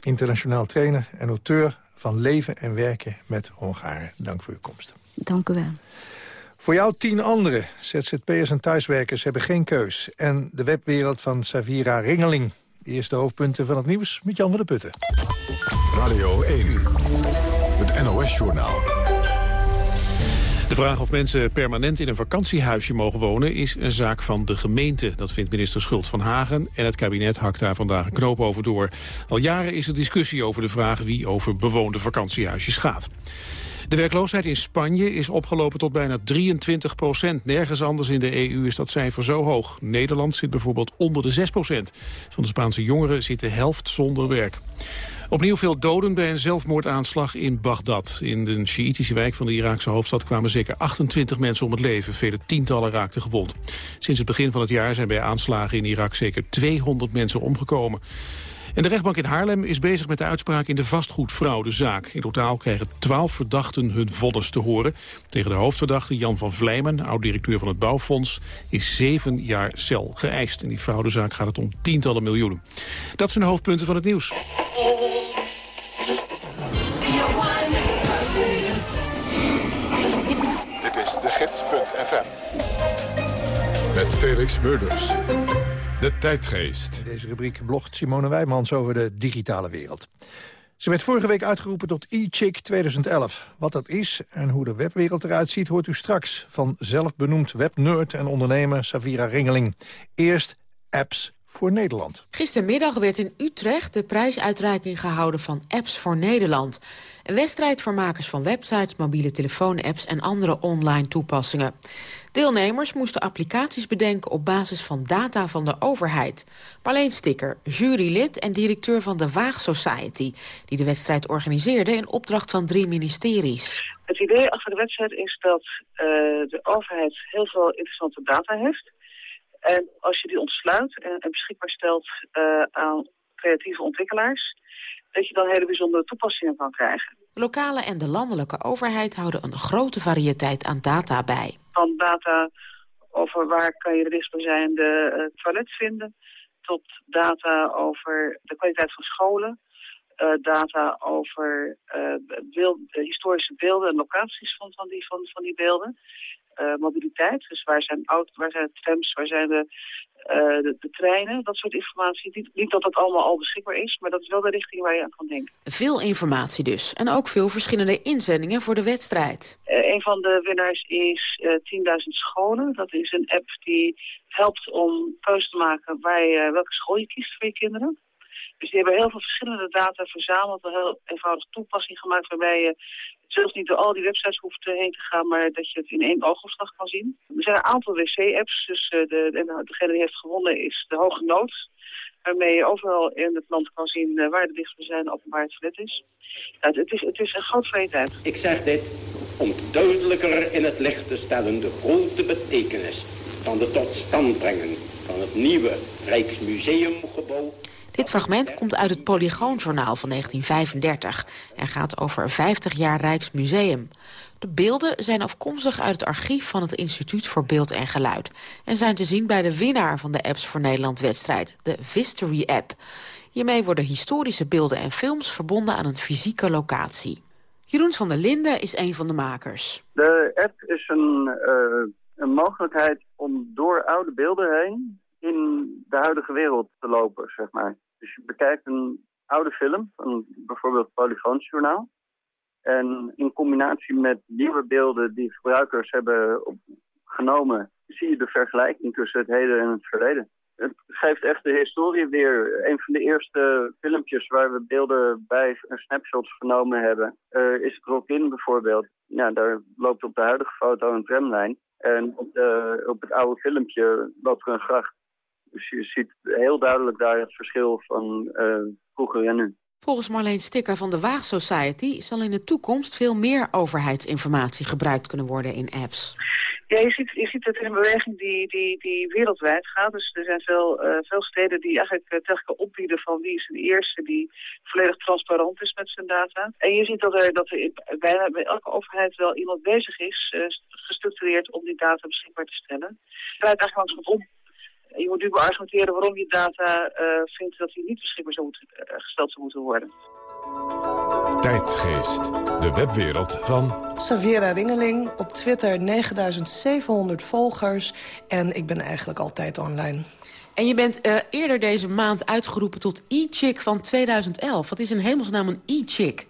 internationaal trainer en auteur van Leven en Werken met Hongaren. Dank voor uw komst. Dank u wel. Voor jou tien anderen, ZZP'ers en thuiswerkers, hebben geen keus. En de webwereld van Savira Ringeling. Eerste hoofdpunten van het nieuws met Jan van der Putten. Radio 1, het NOS-journaal. De vraag of mensen permanent in een vakantiehuisje mogen wonen... is een zaak van de gemeente. Dat vindt minister Schultz van Hagen. En het kabinet hakt daar vandaag een knoop over door. Al jaren is er discussie over de vraag wie over bewoonde vakantiehuisjes gaat. De werkloosheid in Spanje is opgelopen tot bijna 23 procent. Nergens anders in de EU is dat cijfer zo hoog. Nederland zit bijvoorbeeld onder de 6 procent. Van de Spaanse jongeren zit de helft zonder werk. Opnieuw veel doden bij een zelfmoordaanslag in Bagdad. In de Sjiitische wijk van de Iraakse hoofdstad kwamen zeker 28 mensen om het leven. Vele tientallen raakten gewond. Sinds het begin van het jaar zijn bij aanslagen in Irak zeker 200 mensen omgekomen. En de rechtbank in Haarlem is bezig met de uitspraak in de vastgoedfraudezaak. In totaal krijgen twaalf verdachten hun vonnis te horen. Tegen de hoofdverdachte Jan van Vlijmen, oud-directeur van het Bouwfonds, is zeven jaar cel geëist. In die fraudezaak gaat het om tientallen miljoenen. Dat zijn de hoofdpunten van het nieuws. Dit is de gids.fm. Met Felix Murders. De tijdgeest. In deze rubriek blogt Simone Wijmans over de digitale wereld. Ze werd vorige week uitgeroepen tot e-chick 2011. Wat dat is en hoe de webwereld eruit ziet... hoort u straks van zelfbenoemd webnerd en ondernemer Savira Ringeling. Eerst apps voor Nederland. Gistermiddag werd in Utrecht de prijsuitreiking gehouden van Apps voor Nederland. Een wedstrijd voor makers van websites, mobiele telefoonapps en andere online toepassingen. Deelnemers moesten applicaties bedenken op basis van data van de overheid. Marleen Sticker, jurylid en directeur van de Waag Society... die de wedstrijd organiseerde in opdracht van drie ministeries. Het idee achter de wedstrijd is dat uh, de overheid heel veel interessante data heeft... En als je die ontsluit en, beschikbaar stelt uh, aan creatieve ontwikkelaars... dat je dan hele bijzondere toepassingen kan krijgen. De lokale en de landelijke overheid houden een grote variëteit aan data bij. Van data over waar kan je de dichtstbijzijnde uh, toilet vinden... tot data over de kwaliteit van scholen... Uh, data over beeld, historische beelden en locaties van, van, die, van, van die beelden uh, mobiliteit. Dus waar zijn, auto, waar zijn de trams, waar zijn de, uh, de, de, treinen, dat soort informatie. Niet, niet, dat dat allemaal al beschikbaar is, maar dat is wel de richting waar je aan kan denken. Veel informatie dus. En ook veel verschillende inzendingen voor de wedstrijd. Uh, een van de winnaars is 10.000 scholen. Dat is een app die helpt om keuze te maken je, welke school je kiest voor je kinderen. Dus die hebben heel veel verschillende data verzameld, een heel eenvoudige toepassing gemaakt waarbij je zelfs niet door al die websites hoeft heen te gaan, maar dat je het in één oogopslag kan zien. Er zijn een aantal wc-apps, dus uh, de, de, degene die heeft gewonnen is de Hoge Nood. Waarmee je overal in het land kan zien uh, waar de dichtstbijzijnde openbaar toilet is. Nou, het, is. Het is een groot variëteit. Ik zeg dit om duidelijker in het licht te stellen de grote betekenis van de totstand brengen van het nieuwe Rijksmuseumgebouw dit fragment komt uit het Polygoonjournaal van 1935 en gaat over 50 jaar Rijksmuseum. De beelden zijn afkomstig uit het archief van het Instituut voor Beeld en Geluid... en zijn te zien bij de winnaar van de Apps voor Nederland-wedstrijd, de Vistory app Hiermee worden historische beelden en films verbonden aan een fysieke locatie. Jeroen van der Linden is een van de makers. De app is een, uh, een mogelijkheid om door oude beelden heen in de huidige wereld te lopen, zeg maar. Dus je bekijkt een oude film van bijvoorbeeld Polygoonsjournaal. En in combinatie met nieuwe beelden die gebruikers hebben genomen, zie je de vergelijking tussen het heden en het verleden. Het geeft echt de historie weer. Een van de eerste filmpjes waar we beelden bij snapshots genomen hebben, uh, is Rock-In bijvoorbeeld. Ja, daar loopt op de huidige foto een tramlijn. En op, de, op het oude filmpje loopt er een gracht. Dus je ziet heel duidelijk daar het verschil van uh, vroeger en nu. Volgens Marleen Stikker van de Waag Society zal in de toekomst veel meer overheidsinformatie gebruikt kunnen worden in apps. Ja, je ziet, je ziet het in een beweging die, die, die wereldwijd gaat. Dus er zijn veel, uh, veel steden die eigenlijk uh, opbieden van wie is de eerste die volledig transparant is met zijn data. En je ziet dat er, dat er bijna bij elke overheid wel iemand bezig is, uh, gestructureerd om die data beschikbaar te stellen. Het draait eigenlijk langs om. Je moet nu beargumenteren waarom je data vindt dat die niet beschikbaar zou moeten, gesteld zou moeten worden. Tijdgeest, de webwereld van... Savera Ringeling, op Twitter 9700 volgers en ik ben eigenlijk altijd online. En je bent uh, eerder deze maand uitgeroepen tot e-chick van 2011. Wat is in hemelsnaam een e-chick?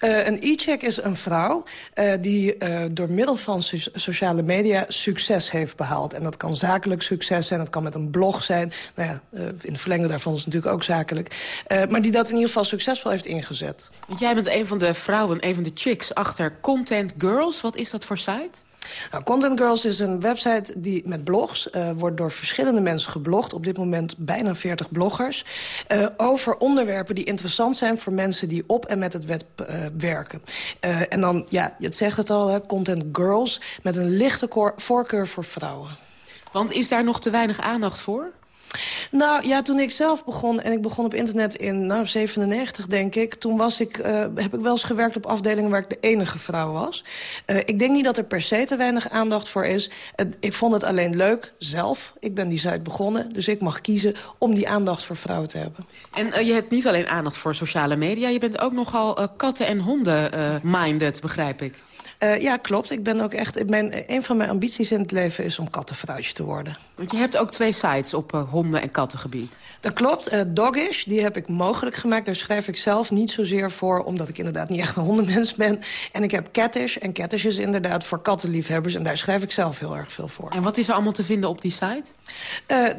Uh, een e-check is een vrouw uh, die uh, door middel van so sociale media succes heeft behaald. En dat kan zakelijk succes zijn, dat kan met een blog zijn. Nou ja, in het verlengde daarvan is natuurlijk ook zakelijk. maar die dat in ieder geval succesvol heeft ingezet. Jij bent een van de vrouwen, een van de chicks achter Content Girls. Wat is dat voor site? Nou, Content Girls is een website die met blogs uh, wordt door verschillende mensen geblogd. Op dit moment bijna 40 bloggers. Uh, over onderwerpen die interessant zijn voor mensen die op en met het web uh, werken. en dan, ja, het zegt het al, hè, Content Girls met een lichte voorkeur voor vrouwen. Want is daar nog te weinig aandacht voor? Nou ja, toen ik zelf begon, en ik begon op internet in nou, 97 denk ik... toen was ik, uh, heb ik wel eens gewerkt op afdelingen waar ik de enige vrouw was. Uh, ik denk niet dat er per se te weinig aandacht voor is. Ik vond het alleen leuk, zelf. Ik ben die site begonnen, dus ik mag kiezen om die aandacht voor vrouwen te hebben. En je hebt niet alleen aandacht voor sociale media... je bent ook nogal katten- en honden-minded, begrijp ik. Uh, ja, klopt. Ik ben ook echt, mijn, een van mijn ambities in het leven is om kattenvrouwtje te worden. Want je hebt ook twee sites op uh, honden- en kattengebied. Dat klopt. Uh, Doggish, die heb ik mogelijk gemaakt. Daar schrijf ik zelf niet zozeer voor, omdat ik inderdaad niet echt een hondenmens ben. En ik heb Cattish. En Cattish is inderdaad voor kattenliefhebbers. En daar schrijf ik zelf heel erg veel voor. En wat is er allemaal te vinden op die site?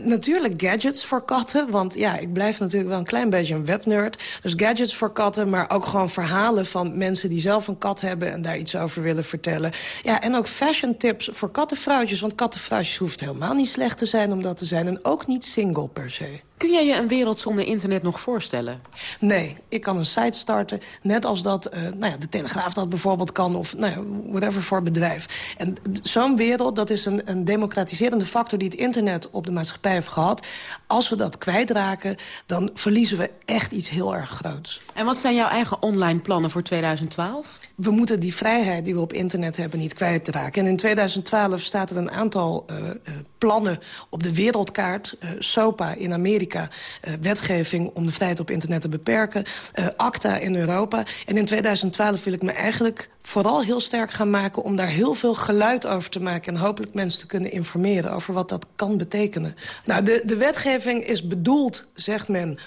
natuurlijk gadgets voor katten. Want ja, ik blijf natuurlijk wel een klein beetje een webnerd. Dus gadgets voor katten, maar ook gewoon verhalen van mensen die zelf een kat hebben... en daar iets over willen vertellen. Ja, en ook fashion tips voor kattenvrouwtjes. Want kattenvrouwtjes hoeft helemaal niet slecht te zijn om dat te zijn. En ook niet single per se. Kun jij je een wereld zonder internet nog voorstellen? Nee, ik kan een site starten, net als dat uh, nou ja, de Telegraaf dat bijvoorbeeld kan... of nou ja, whatever voor bedrijf. En zo'n wereld, dat is een, een democratiserende factor... die het internet op de maatschappij heeft gehad. Als we dat kwijtraken, dan verliezen we echt iets heel erg groots. En wat zijn jouw eigen online plannen voor 2012? We moeten die vrijheid die we op internet hebben niet kwijtraken. En in 2012 staat er een aantal uh, uh, plannen op de wereldkaart. Uh, SOPA in Amerika, wetgeving om de vrijheid op internet te beperken. ACTA in Europa. En in 2012 wil ik me eigenlijk vooral heel sterk gaan maken... om daar heel veel geluid over te maken... en hopelijk mensen te kunnen informeren over wat dat kan betekenen. Nou, de, de wetgeving is bedoeld, zegt men,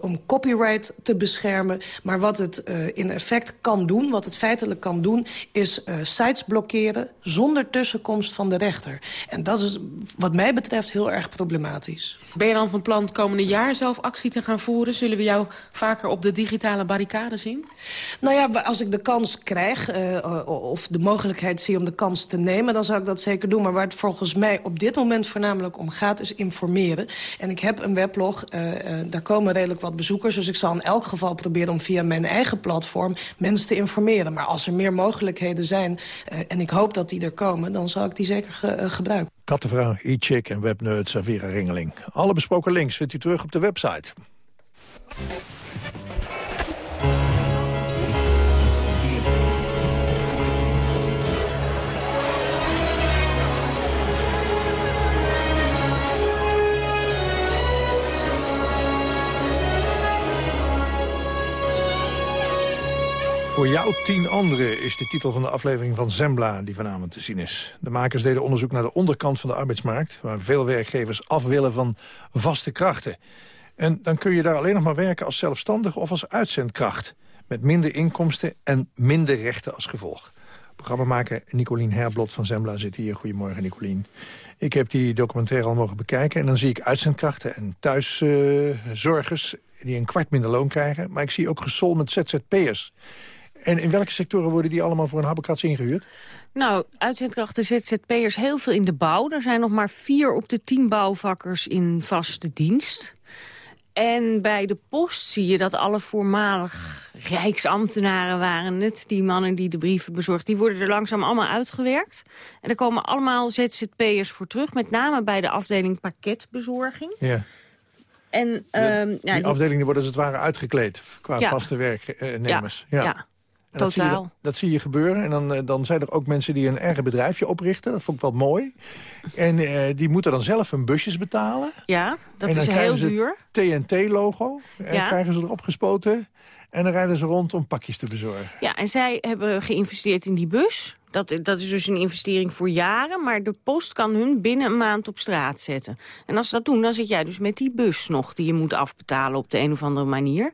om copyright te beschermen. Maar wat het in effect kan doen, wat het feitelijk kan doen... is sites blokkeren zonder tussenkomst van de rechter. En dat is wat mij betreft heel erg problematisch. Ben je dan van plan het komende jaar zelf actie te gaan voeren? Zullen we jou vaker op de digitale barricade zien? Nou ja, als ik de kans krijg krijg... Uh, of de mogelijkheid zie om de kans te nemen... dan zou ik dat zeker doen. Maar waar het volgens mij op dit moment voornamelijk om gaat... is informeren. En ik heb een weblog, uh, daar komen redelijk wat bezoekers... dus ik zal in elk geval proberen om via mijn eigen platform... mensen te informeren. Maar als er meer mogelijkheden zijn... en ik hoop dat die er komen, dan zal ik die zeker ge gebruiken. Kattenvrouw, e-chick en webnerd Savira Ringeling. Alle besproken links vindt u terug op de website. Voor jou tien anderen is de titel van de aflevering van Zembla die vanavond te zien is. De makers deden onderzoek naar de onderkant van de arbeidsmarkt... waar veel werkgevers af willen van vaste krachten. En dan kun je daar alleen nog maar werken als zelfstandig of als uitzendkracht. Met minder inkomsten en minder rechten als gevolg. Programmamaker Nicolien Herblot van Zembla zit hier. Goedemorgen, Nicolien. Ik heb die documentaire al mogen bekijken. En dan zie ik uitzendkrachten en thuiszorgers die een kwart minder loon krijgen. Maar ik zie ook gesol met ZZP'ers. En in welke sectoren worden die allemaal voor een habbekrats ingehuurd? Nou, uitzendkrachten ZZP'ers heel veel in de bouw. Er zijn nog maar vier op de tien bouwvakkers in vaste dienst. En bij de post zie je dat alle voormalig rijksambtenaren waren het. Die mannen die de brieven bezorgden, die worden er langzaam allemaal uitgewerkt. En er komen allemaal ZZP'ers voor terug. Met name bij de afdeling pakketbezorging. Ja. En, die, ehm, ja, die afdelingen worden als het ware uitgekleed qua Ja. vaste werknemers. Ja, ja. Dat zie, je, Totaal. dat zie je gebeuren. En dan, eh, dan zijn er ook mensen die een eigen bedrijfje oprichten. Dat vond ik wel mooi. En eh, die moeten dan zelf hun busjes betalen. Ja, dat is heel duur. TNT-logo. En Ja. krijgen ze erop gespoten. En dan rijden ze rond om pakjes te bezorgen. Ja, en zij hebben geïnvesteerd in die bus. Dat, dat is dus een investering voor jaren. Maar de post kan hun binnen een maand op straat zetten. En als ze dat doen, dan zit jij dus met die bus nog... die je moet afbetalen op de een of andere manier.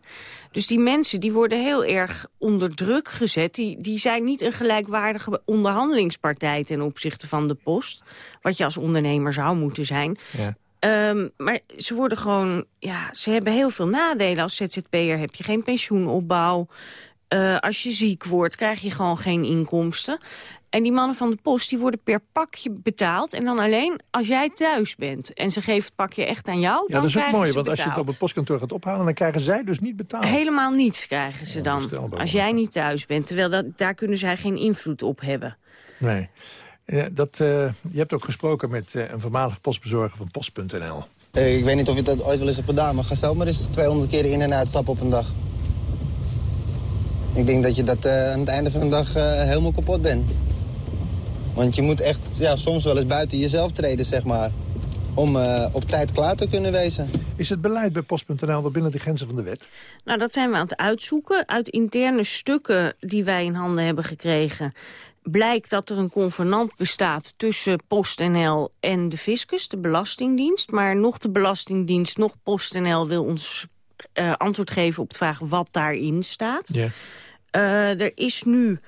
Dus die mensen die worden heel erg onder druk gezet. Die, die zijn niet een gelijkwaardige onderhandelingspartij... ten opzichte van de post. Wat je als ondernemer zou moeten zijn. Ja. Ehm, maar ze worden gewoon, ja, ze hebben heel veel nadelen. Als ZZP'er heb je geen pensioenopbouw. Eh, als je ziek wordt, krijg je gewoon geen inkomsten. En die mannen van de post, die worden per pakje betaald. En dan alleen als jij thuis bent. En ze geven het pakje echt aan jou, Ja, dan dat is ook mooi. Want als je het op het postkantoor gaat ophalen... dan krijgen zij dus niet betaald. Helemaal niets krijgen ze dan. Als jij niet thuis bent. Terwijl dat, daar kunnen zij geen invloed op hebben. Nee. Ja, dat, eh, je hebt ook gesproken met eh, een voormalig postbezorger van post.nl. Eh, Ik weet niet of je dat ooit wel eens hebt gedaan, maar ga zelf maar eens 200 keer in en uitstappen op een dag. Ik denk dat je dat eh, aan het einde van de dag eh, helemaal kapot bent. Want je moet echt ja, soms wel eens buiten jezelf treden, zeg maar. Om eh, op tijd klaar te kunnen wezen. Is het beleid bij post.nl wel binnen de grenzen van de wet? Nou, dat zijn we aan het uitzoeken. Uit interne stukken die wij in handen hebben gekregen... blijkt dat er een convenant bestaat tussen PostNL en de fiscus, de Belastingdienst. Maar nog de Belastingdienst, nog PostNL wil ons eh, antwoord geven op de vraag wat daarin staat. Ja. Eh, er is nu...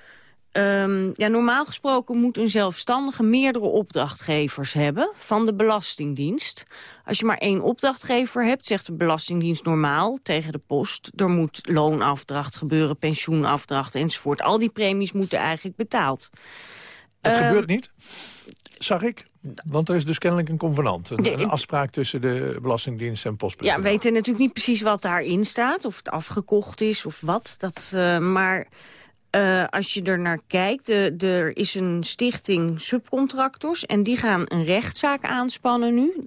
ehm, ja, normaal gesproken moet een zelfstandige meerdere opdrachtgevers hebben van de Belastingdienst. Als je maar één opdrachtgever hebt, zegt de Belastingdienst normaal tegen de post. Er moet loonafdracht gebeuren, pensioenafdracht enzovoort. Al die premies moeten eigenlijk betaald. Dat Ehm, gebeurt niet, zag ik. Want er is dus kennelijk een convenant. Een, De- een afspraak tussen de Belastingdienst en post.nl. Ja, we weten natuurlijk niet precies wat daarin staat. Of het afgekocht is of wat. Dat, eh, maar eh, als je er naar kijkt, de, er is een stichting subcontractors... en die gaan een rechtszaak aanspannen nu.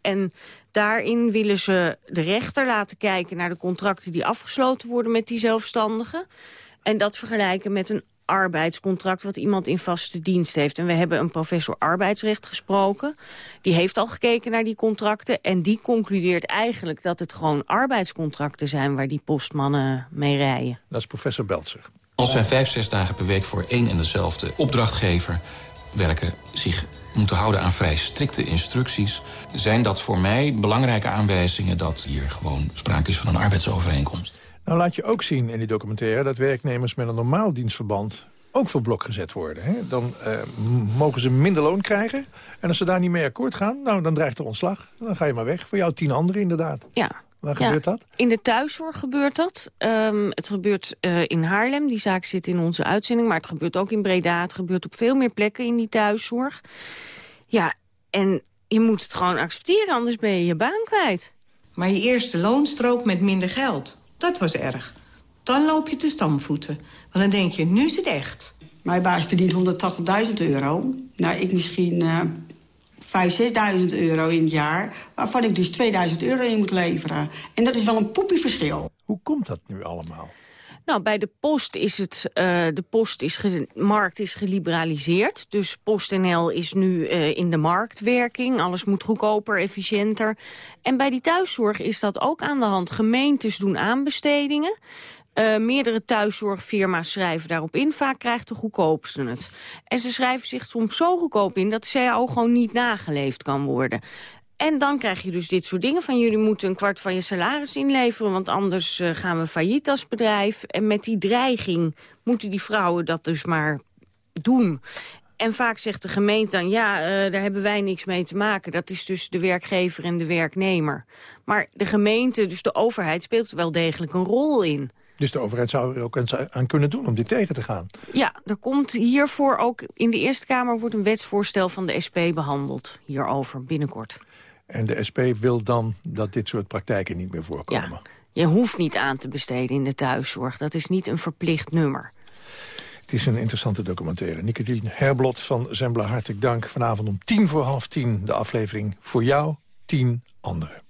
En daarin willen ze de rechter laten kijken naar de contracten... die afgesloten worden met die zelfstandigen. En dat vergelijken met een arbeidscontract wat iemand in vaste dienst heeft. En we hebben een professor arbeidsrecht gesproken. Die heeft al gekeken naar die contracten. En die concludeert eigenlijk dat het gewoon arbeidscontracten zijn... waar die postmannen mee rijden. Dat is professor Beltzer. Als zij vijf, zes dagen per week voor één en dezelfde opdrachtgever werken... zich moeten houden aan vrij strikte instructies... zijn dat voor mij belangrijke aanwijzingen... dat hier gewoon sprake is van een arbeidsovereenkomst. Nou laat je ook zien in die documentaire... dat werknemers met een normaal dienstverband ook voor blok gezet worden. Hè? Dan eh, mogen ze minder loon krijgen. En als ze daar niet mee akkoord gaan, nou, dan dreigt er ontslag. Dan ga je maar weg. Voor jou tien anderen inderdaad. Ja. Waar Ja, gebeurt dat? In de thuiszorg gebeurt dat. Ehm, het gebeurt eh, in Haarlem, die zaak zit in onze uitzending... maar het gebeurt ook in Breda, het gebeurt op veel meer plekken in die thuiszorg. Ja, en je moet het gewoon accepteren, anders ben je je baan kwijt. Maar je eerste loonstrook met minder geld, dat was erg. Dan loop je te stamvoeten. Want dan denk je, nu is het echt. Mijn baas verdient 180.000 euro. Nou, ik misschien eh 5.000, 6.000 euro in het jaar... waarvan ik dus 2.000 euro in moet leveren. En dat is wel een poepie verschil. Hoe komt dat nu allemaal? Nou, bij de post is het, eh, de post is ge- markt is geliberaliseerd. Dus PostNL is nu eh, in de marktwerking. Alles moet goedkoper, efficiënter. En bij die thuiszorg is dat ook aan de hand. Gemeentes doen aanbestedingen. Uh, meerdere thuiszorgfirma's schrijven daarop in. Vaak krijgt de goedkoopste het. En ze schrijven zich soms zo goedkoop in dat CAO gewoon niet nageleefd kan worden. En dan krijg je dus dit soort dingen van... jullie moeten een kwart van je salaris inleveren... want anders uh, gaan we failliet als bedrijf. En met die dreiging moeten die vrouwen dat dus maar doen. En vaak zegt de gemeente dan, ja, uh, daar hebben wij niks mee te maken. Dat is tussen de werkgever en de werknemer. Maar de gemeente, dus de overheid, speelt wel degelijk een rol in. Dus de overheid zou er ook aan kunnen doen om dit tegen te gaan? Ja, er komt hiervoor ook in de Eerste Kamer wordt een wetsvoorstel van de SP behandeld hierover binnenkort. En de SP wil dan dat dit soort praktijken niet meer voorkomen? Ja, je hoeft niet aan te besteden in de thuiszorg. Dat is niet een verplicht nummer. Het is een interessante documentaire. Nicolien Herblot van Zembla, hartelijk dank. Vanavond om tien voor half tien de aflevering Voor jou, tien anderen.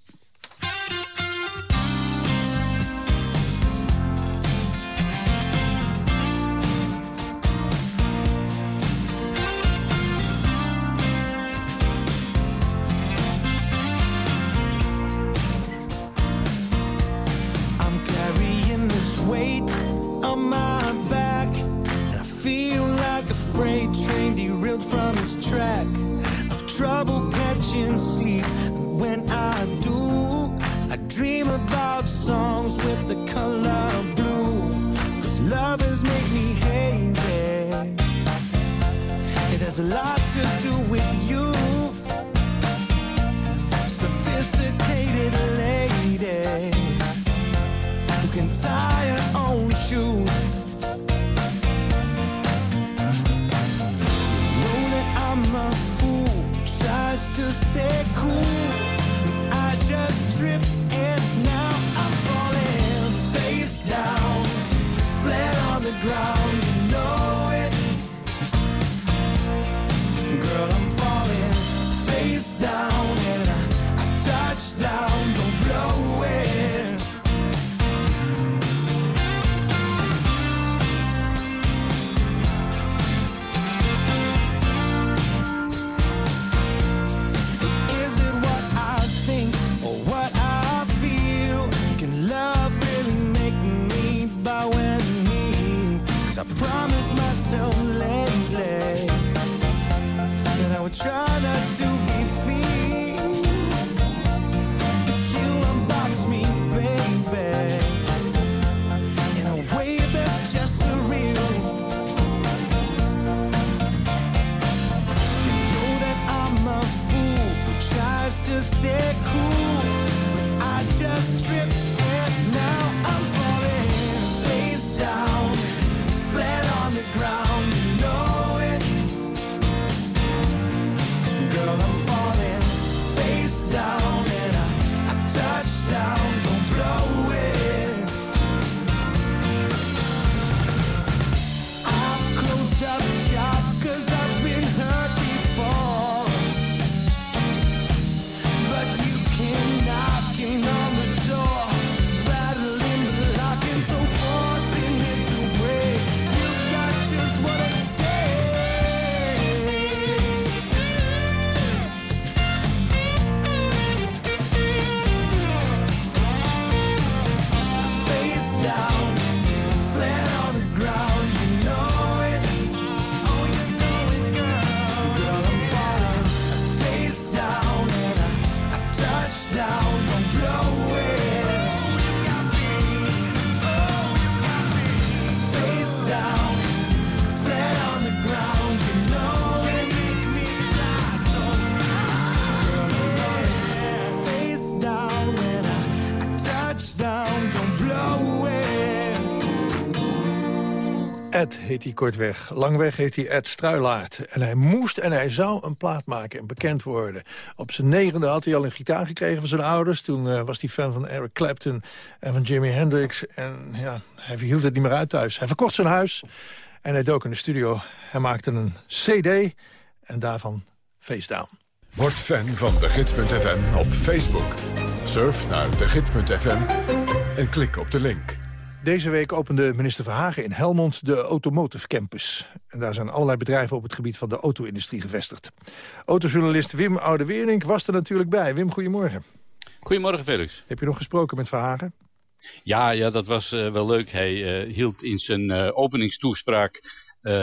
A lot face Ed heet hij kortweg. Langweg heet hij Ed Struilaert. En hij moest en hij zou een plaat maken en bekend worden. Op zijn negende had hij al een gitaar gekregen van zijn ouders. Toen eh, was hij fan van Eric Clapton en van Jimi Hendrix. En ja, hij hield het niet meer uit thuis. Hij verkocht zijn huis en hij dook in de studio. Hij maakte een cd en daarvan Face Down. Word fan van de gids.fm op Facebook. Surf naar de en klik op de link. Deze week opende minister Verhagen in Helmond de Automotive Campus. En daar zijn allerlei bedrijven op het gebied van de auto-industrie gevestigd. Autojournalist Wim Oude-Wernink was er natuurlijk bij. Wim, goedemorgen. Goedemorgen, Felix. Heb je nog gesproken met Verhagen? Ja, ja, dat was wel leuk. Hij hield in zijn openingstoespraak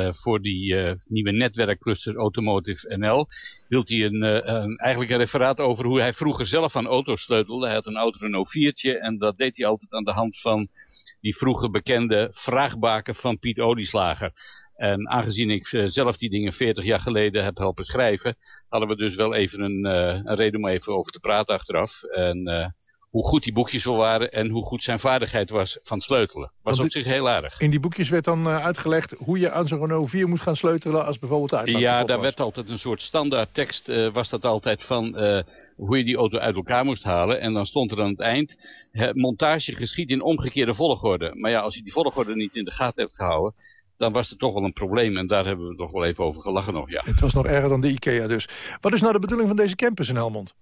voor die nieuwe netwerkcluster Automotive NL, hield hij een, een, eigenlijk een referaat over hoe hij vroeger zelf aan auto's sleutelde. Hij had een auto Renault 4'tje en dat deed hij altijd aan de hand van die vroeger bekende vraagbaken van Piet Olieslager. En aangezien ik eh, zelf die dingen 40 jaar geleden heb helpen schrijven, hadden we dus wel even een, uh, een reden om even over te praten achteraf. En uh, hoe goed die boekjes wel waren en hoe goed zijn vaardigheid was van sleutelen. Was op zich heel erg. In die boekjes werd dan uitgelegd hoe je aan zo'n Renault 4 moest gaan sleutelen als bijvoorbeeld de uitlaat Ja, daar werd altijd een soort standaard tekst, was dat altijd van hoe je die auto uit elkaar moest halen. En dan stond er aan het eind, montage geschiet in omgekeerde volgorde. Maar ja, als je die volgorde niet in de gaten hebt gehouden, dan was er toch wel een probleem. En daar hebben we nog wel even over gelachen nog, ja. Het was nog erger dan de IKEA dus. Wat is nou de bedoeling van deze campus in Helmond?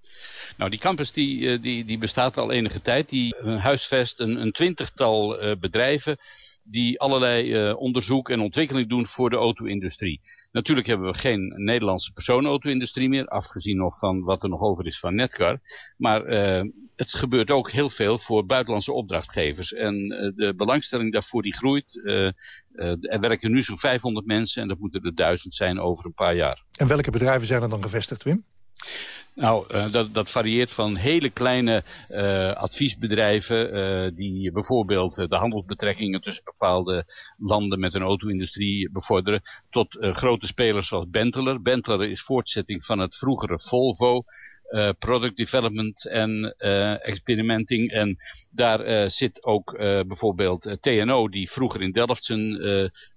Nou, die campus die, eh, die, die bestaat al enige tijd. Die huisvest een, een twintigtal uh, bedrijven die allerlei uh, onderzoek en ontwikkeling doen voor de auto-industrie. Natuurlijk hebben we geen Nederlandse personenauto-industrie meer, afgezien nog van wat er nog over is van Netcar. Maar uh, het gebeurt ook heel veel voor buitenlandse opdrachtgevers. En uh, de belangstelling daarvoor die groeit. er werken nu zo'n 500 mensen en dat moeten er duizend zijn over een paar jaar. En welke bedrijven zijn er dan gevestigd, Wim? Nou, uh, dat, dat varieert van hele kleine uh, adviesbedrijven uh, die bijvoorbeeld de handelsbetrekkingen tussen bepaalde landen met een auto-industrie bevorderen, tot grote spelers zoals Benteler. Benteler is voortzetting van het vroegere Volvo. Product development en experimenting. En daar zit ook bijvoorbeeld TNO, die vroeger in Delft zijn,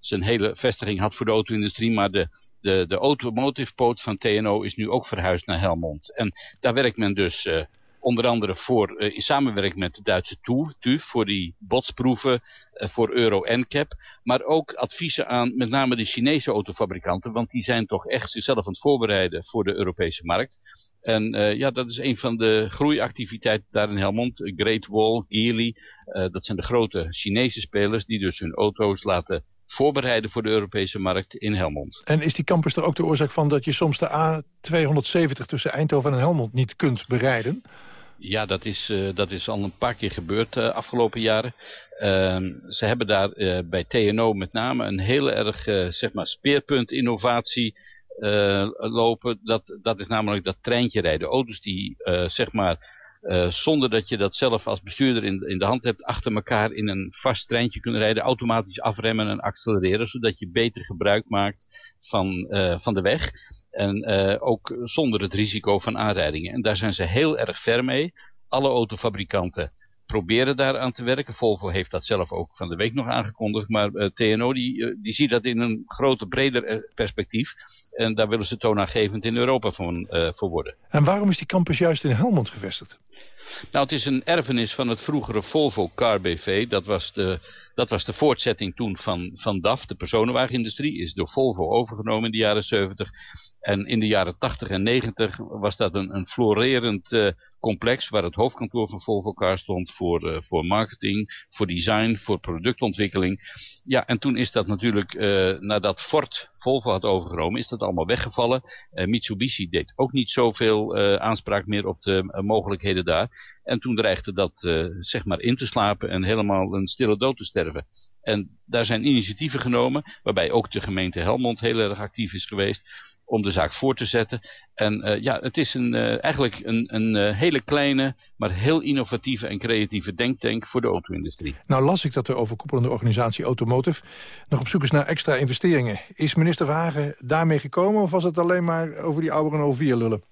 zijn hele vestiging had voor de auto-industrie, maar de de, de automotive poot van TNO is nu ook verhuisd naar Helmond. En daar werkt men dus uh, onder andere voor, uh, in samenwerking met de Duitse TUV, voor die botsproeven, uh, voor Euro NCAP. Maar ook adviezen aan met name de Chinese autofabrikanten, want die zijn toch echt zichzelf aan het voorbereiden voor de Europese markt. En ja, dat is een van de groeiactiviteiten daar in Helmond. Great Wall, Geely, dat zijn de grote Chinese spelers die dus hun auto's laten voorbereiden voor de Europese markt in Helmond. En is die campus er ook de oorzaak van dat je soms de A270 tussen Eindhoven en Helmond niet kunt bereiden? Ja, dat is, uh, dat is al een paar keer gebeurd uh, afgelopen jaren. Uh, ze hebben daar uh, bij TNO met name een heel erg zeg maar speerpunt innovatie lopen. Dat, dat is namelijk dat treintje rijden. Auto's die zeg maar uh, zonder dat je dat zelf als bestuurder in, in de hand hebt, achter elkaar in een vast treintje kunnen rijden, automatisch afremmen en accelereren, zodat je beter gebruik maakt van, uh, van de weg. En uh, ook zonder het risico van aanrijdingen. En daar zijn ze heel erg ver mee. Alle autofabrikanten proberen daar aan te werken. Volvo heeft dat zelf ook van de week nog aangekondigd. Maar uh, TNO die, die ziet dat in een groter, breder perspectief. En daar willen ze toonaangevend in Europa van, uh, voor worden. En waarom is die campus juist in Helmond gevestigd? Nou, het is een erfenis van het vroegere Volvo Car BV. Dat was de, dat was de voortzetting toen van, van DAF, de personenwagenindustrie. Is door Volvo overgenomen in de jaren 70. En in de jaren 80 en 90 was dat een, een florerend uh, complex waar het hoofdkantoor van Volvo Car stond voor, uh, voor marketing, voor design, voor productontwikkeling. Ja, en toen is dat natuurlijk, uh, nadat Ford Volvo had overgenomen, is dat allemaal weggevallen. Mitsubishi deed ook niet zoveel aanspraak meer op de mogelijkheden daar. En toen dreigde dat zeg maar in te slapen en helemaal een stille dood te sterven. En daar zijn initiatieven genomen, waarbij ook de gemeente Helmond heel erg actief is geweest om de zaak voor te zetten. En uh, ja, het is een, uh, eigenlijk een, een hele kleine, maar heel innovatieve en creatieve denktank voor de auto-industrie. Nou las ik dat de overkoepelende organisatie Automotive nog op zoek is naar extra investeringen. Is minister Verhagen daarmee gekomen of was het alleen maar over die oude Renault 4 lullen?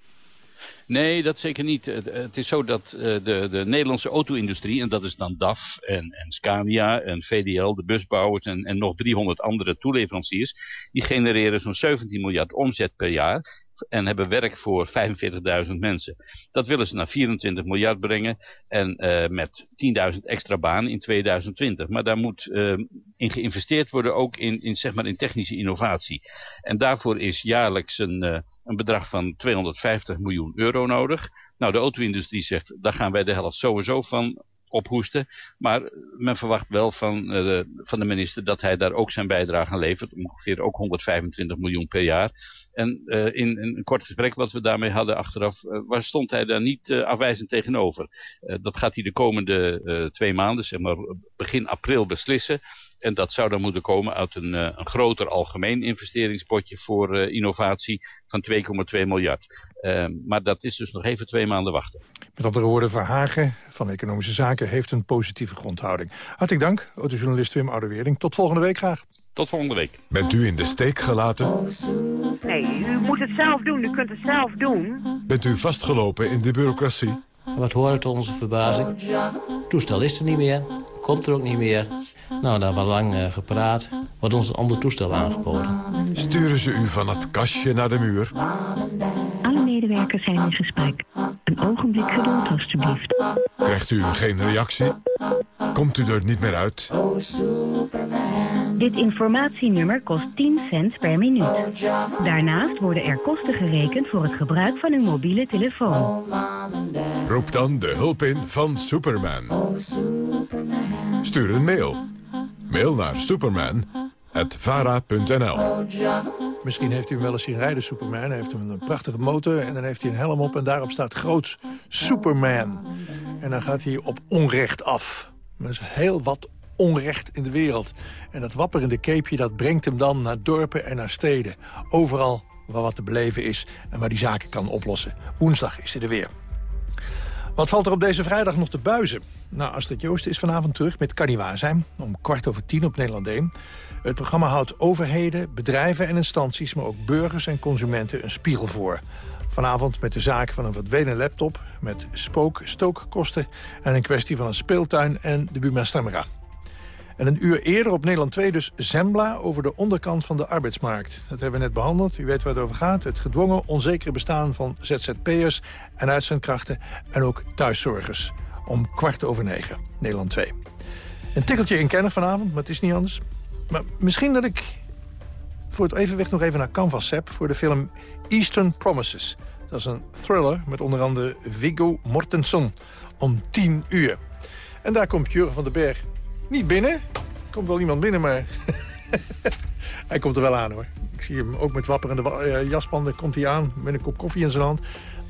Nee, dat zeker niet. Het is zo dat de, de Nederlandse auto-industrie, en dat is dan DAF en, en Scania en VDL, de busbouwers en, en nog 300 andere toeleveranciers, die genereren zo'n 17 miljard omzet per jaar en hebben werk voor 45.000 mensen. Dat willen ze naar 24 miljard brengen en uh, met 10.000 extra banen in 2020. Maar daar moet uh, in geïnvesteerd worden ook in, in, zeg maar in technische innovatie. En daarvoor is jaarlijks een, uh, een bedrag van 250 miljoen euro nodig. Nou, de auto-industrie zegt, daar gaan wij de helft sowieso van ophoesten. Maar men verwacht wel van, de, van de minister dat hij daar ook zijn bijdrage aan levert. Ongeveer ook 125 miljoen per jaar. En uh, in, een kort gesprek wat we daarmee hadden achteraf, uh, waar stond hij daar niet afwijzend tegenover. dat gaat hij de komende twee maanden, zeg maar begin april, beslissen. En dat zou dan moeten komen uit een, een groter algemeen investeringspotje voor innovatie van 2,2 miljard. maar dat is dus nog even twee maanden wachten. Met andere woorden, Verhagen van Economische Zaken heeft een positieve grondhouding. Hartelijk dank, autojournalist Wim Oudeweerding. Tot volgende week graag. Tot volgende week. Bent u in de steek gelaten? Nee, u moet het zelf doen. U kunt het zelf doen. Bent u vastgelopen in de bureaucratie? Wat hoort tot onze verbazing? toestel is er niet meer. Komt er ook niet meer. Nou, daar hebben we lang uh, gepraat. Wordt ons een ander toestel aangeboden. Sturen ze u van het kastje naar de muur? Alle medewerkers zijn in gesprek. Een ogenblik geduld, alstublieft. Krijgt u geen reactie? Komt u er niet meer uit? Dit informatienummer kost 10 cent per minuut. Daarnaast worden er kosten gerekend voor het gebruik van uw mobiele telefoon. Roep dan de hulp in van Superman. Stuur een mail. Mail naar superman.vara.nl Misschien heeft u hem wel eens zien rijden, Superman. Hij heeft een prachtige motor en dan heeft hij een helm op... en daarop staat groots Superman. En dan gaat hij op onrecht af. Er is heel wat onrecht in de wereld. En dat wapperende keepje dat brengt hem dan naar dorpen en naar steden. Overal waar wat te beleven is en waar die zaken kan oplossen. Woensdag is hij er weer. Wat valt er op deze vrijdag nog te buizen? Nou, Astrid Joost is vanavond terug met Kan zijn. Om kwart over tien op Nederland 1. Het programma houdt overheden, bedrijven en instanties... maar ook burgers en consumenten een spiegel voor. Vanavond met de zaak van een verdwenen laptop... met spook, stookkosten en een kwestie van een speeltuin en de Buma Stemra. En een uur eerder op Nederland 2 dus Zembla over de onderkant van de arbeidsmarkt. Dat hebben we net behandeld. U weet waar het over gaat. Het gedwongen onzekere bestaan van ZZP'ers en uitzendkrachten... en ook thuiszorgers. Om kwart over negen, Nederland 2. Een tikkeltje in kenner vanavond, maar het is niet anders. Maar misschien dat ik voor het evenwicht nog even naar Canvas heb... voor de film Eastern Promises. Dat is een thriller met onder andere Viggo Mortensen om 10 uur. En daar komt Jurgen van den Berg niet binnen. Er komt wel iemand binnen, maar hij komt er wel aan hoor. Ik zie hem ook met wapperende uh, jaspanden komt hij aan met een kop koffie in zijn hand.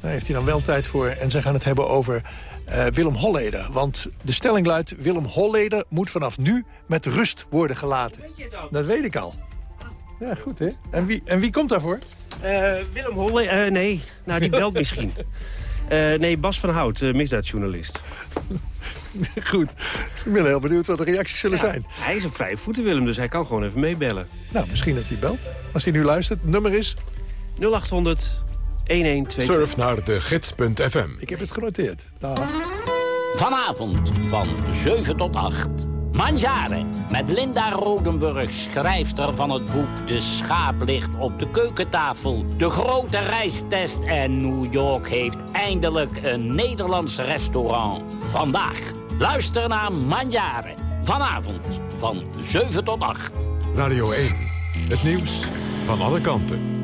Daar heeft hij dan wel tijd voor. En zij gaan het hebben over uh, Willem Holleder. Want de stelling luidt, Willem Holleder moet vanaf nu met rust worden gelaten. Dat? dat weet ik al. Ja, goed hè. En wie, en wie komt daarvoor? Uh, Willem Holleder, nee. Nou, die belt misschien. nee, Bas van Hout, misdaadjournalist. Goed. Ik ben heel benieuwd wat de reacties zullen zijn. Hij is op vrije voeten, Willem, dus hij kan gewoon even meebellen. Nou, misschien dat hij belt. Als hij nu luistert, het nummer is... 0800 1122. Surf naar de gids.fm. Ik heb het genoteerd. Dag. Vanavond van 7 tot 8. Manjare met Linda Rodenburg, schrijfster van het boek De schaap ligt op de keukentafel. De grote reistest en New York heeft eindelijk een Nederlands restaurant. Vandaag. Luister naar Manjare. Vanavond van 7 tot 8. Radio 1. Het nieuws van alle kanten.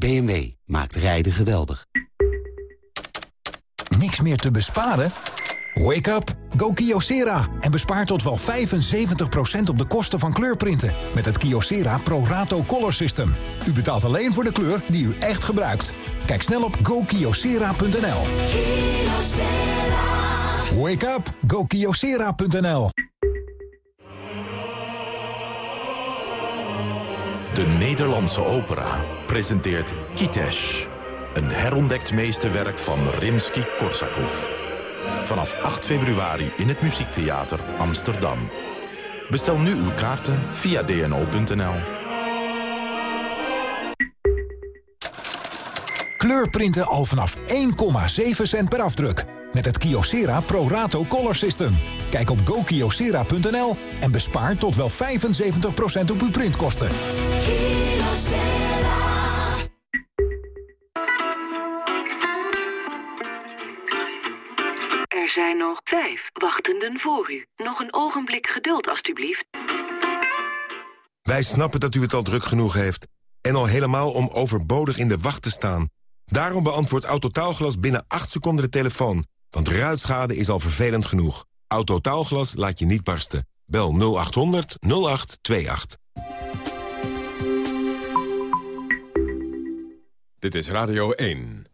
BMW maakt rijden geweldig. Niks meer te besparen? Wake up, go Kyocera en bespaar tot wel 75% op de kosten van kleurprinten met het Kyocera Pro Rato Color System. U betaalt alleen voor de kleur die u echt gebruikt. Kijk snel op gokyocera.nl. Wake up, go Kyocera.nl. De Nederlandse opera presenteert Kitesh, een herontdekt meesterwerk van Rimsky-Korsakov. Vanaf 8 februari in het Muziektheater Amsterdam. Bestel nu uw kaarten via dno.nl. Kleurprinten al vanaf 1,7 cent per afdruk. met het Kyocera Pro Rato Color System. Kijk op gokyocera.nl en bespaar tot wel 75% op uw printkosten. Zijn nog vijf wachtenden voor u. Nog een ogenblik geduld, alstublieft. Wij snappen dat u het al druk genoeg heeft. En al helemaal om overbodig in de wacht te staan. Daarom beantwoordt Autotaalglas binnen 8 seconden de telefoon. Want ruitschade is al vervelend genoeg. Autotaalglas laat je niet barsten. Bel 0800 0828. Dit is Radio 1.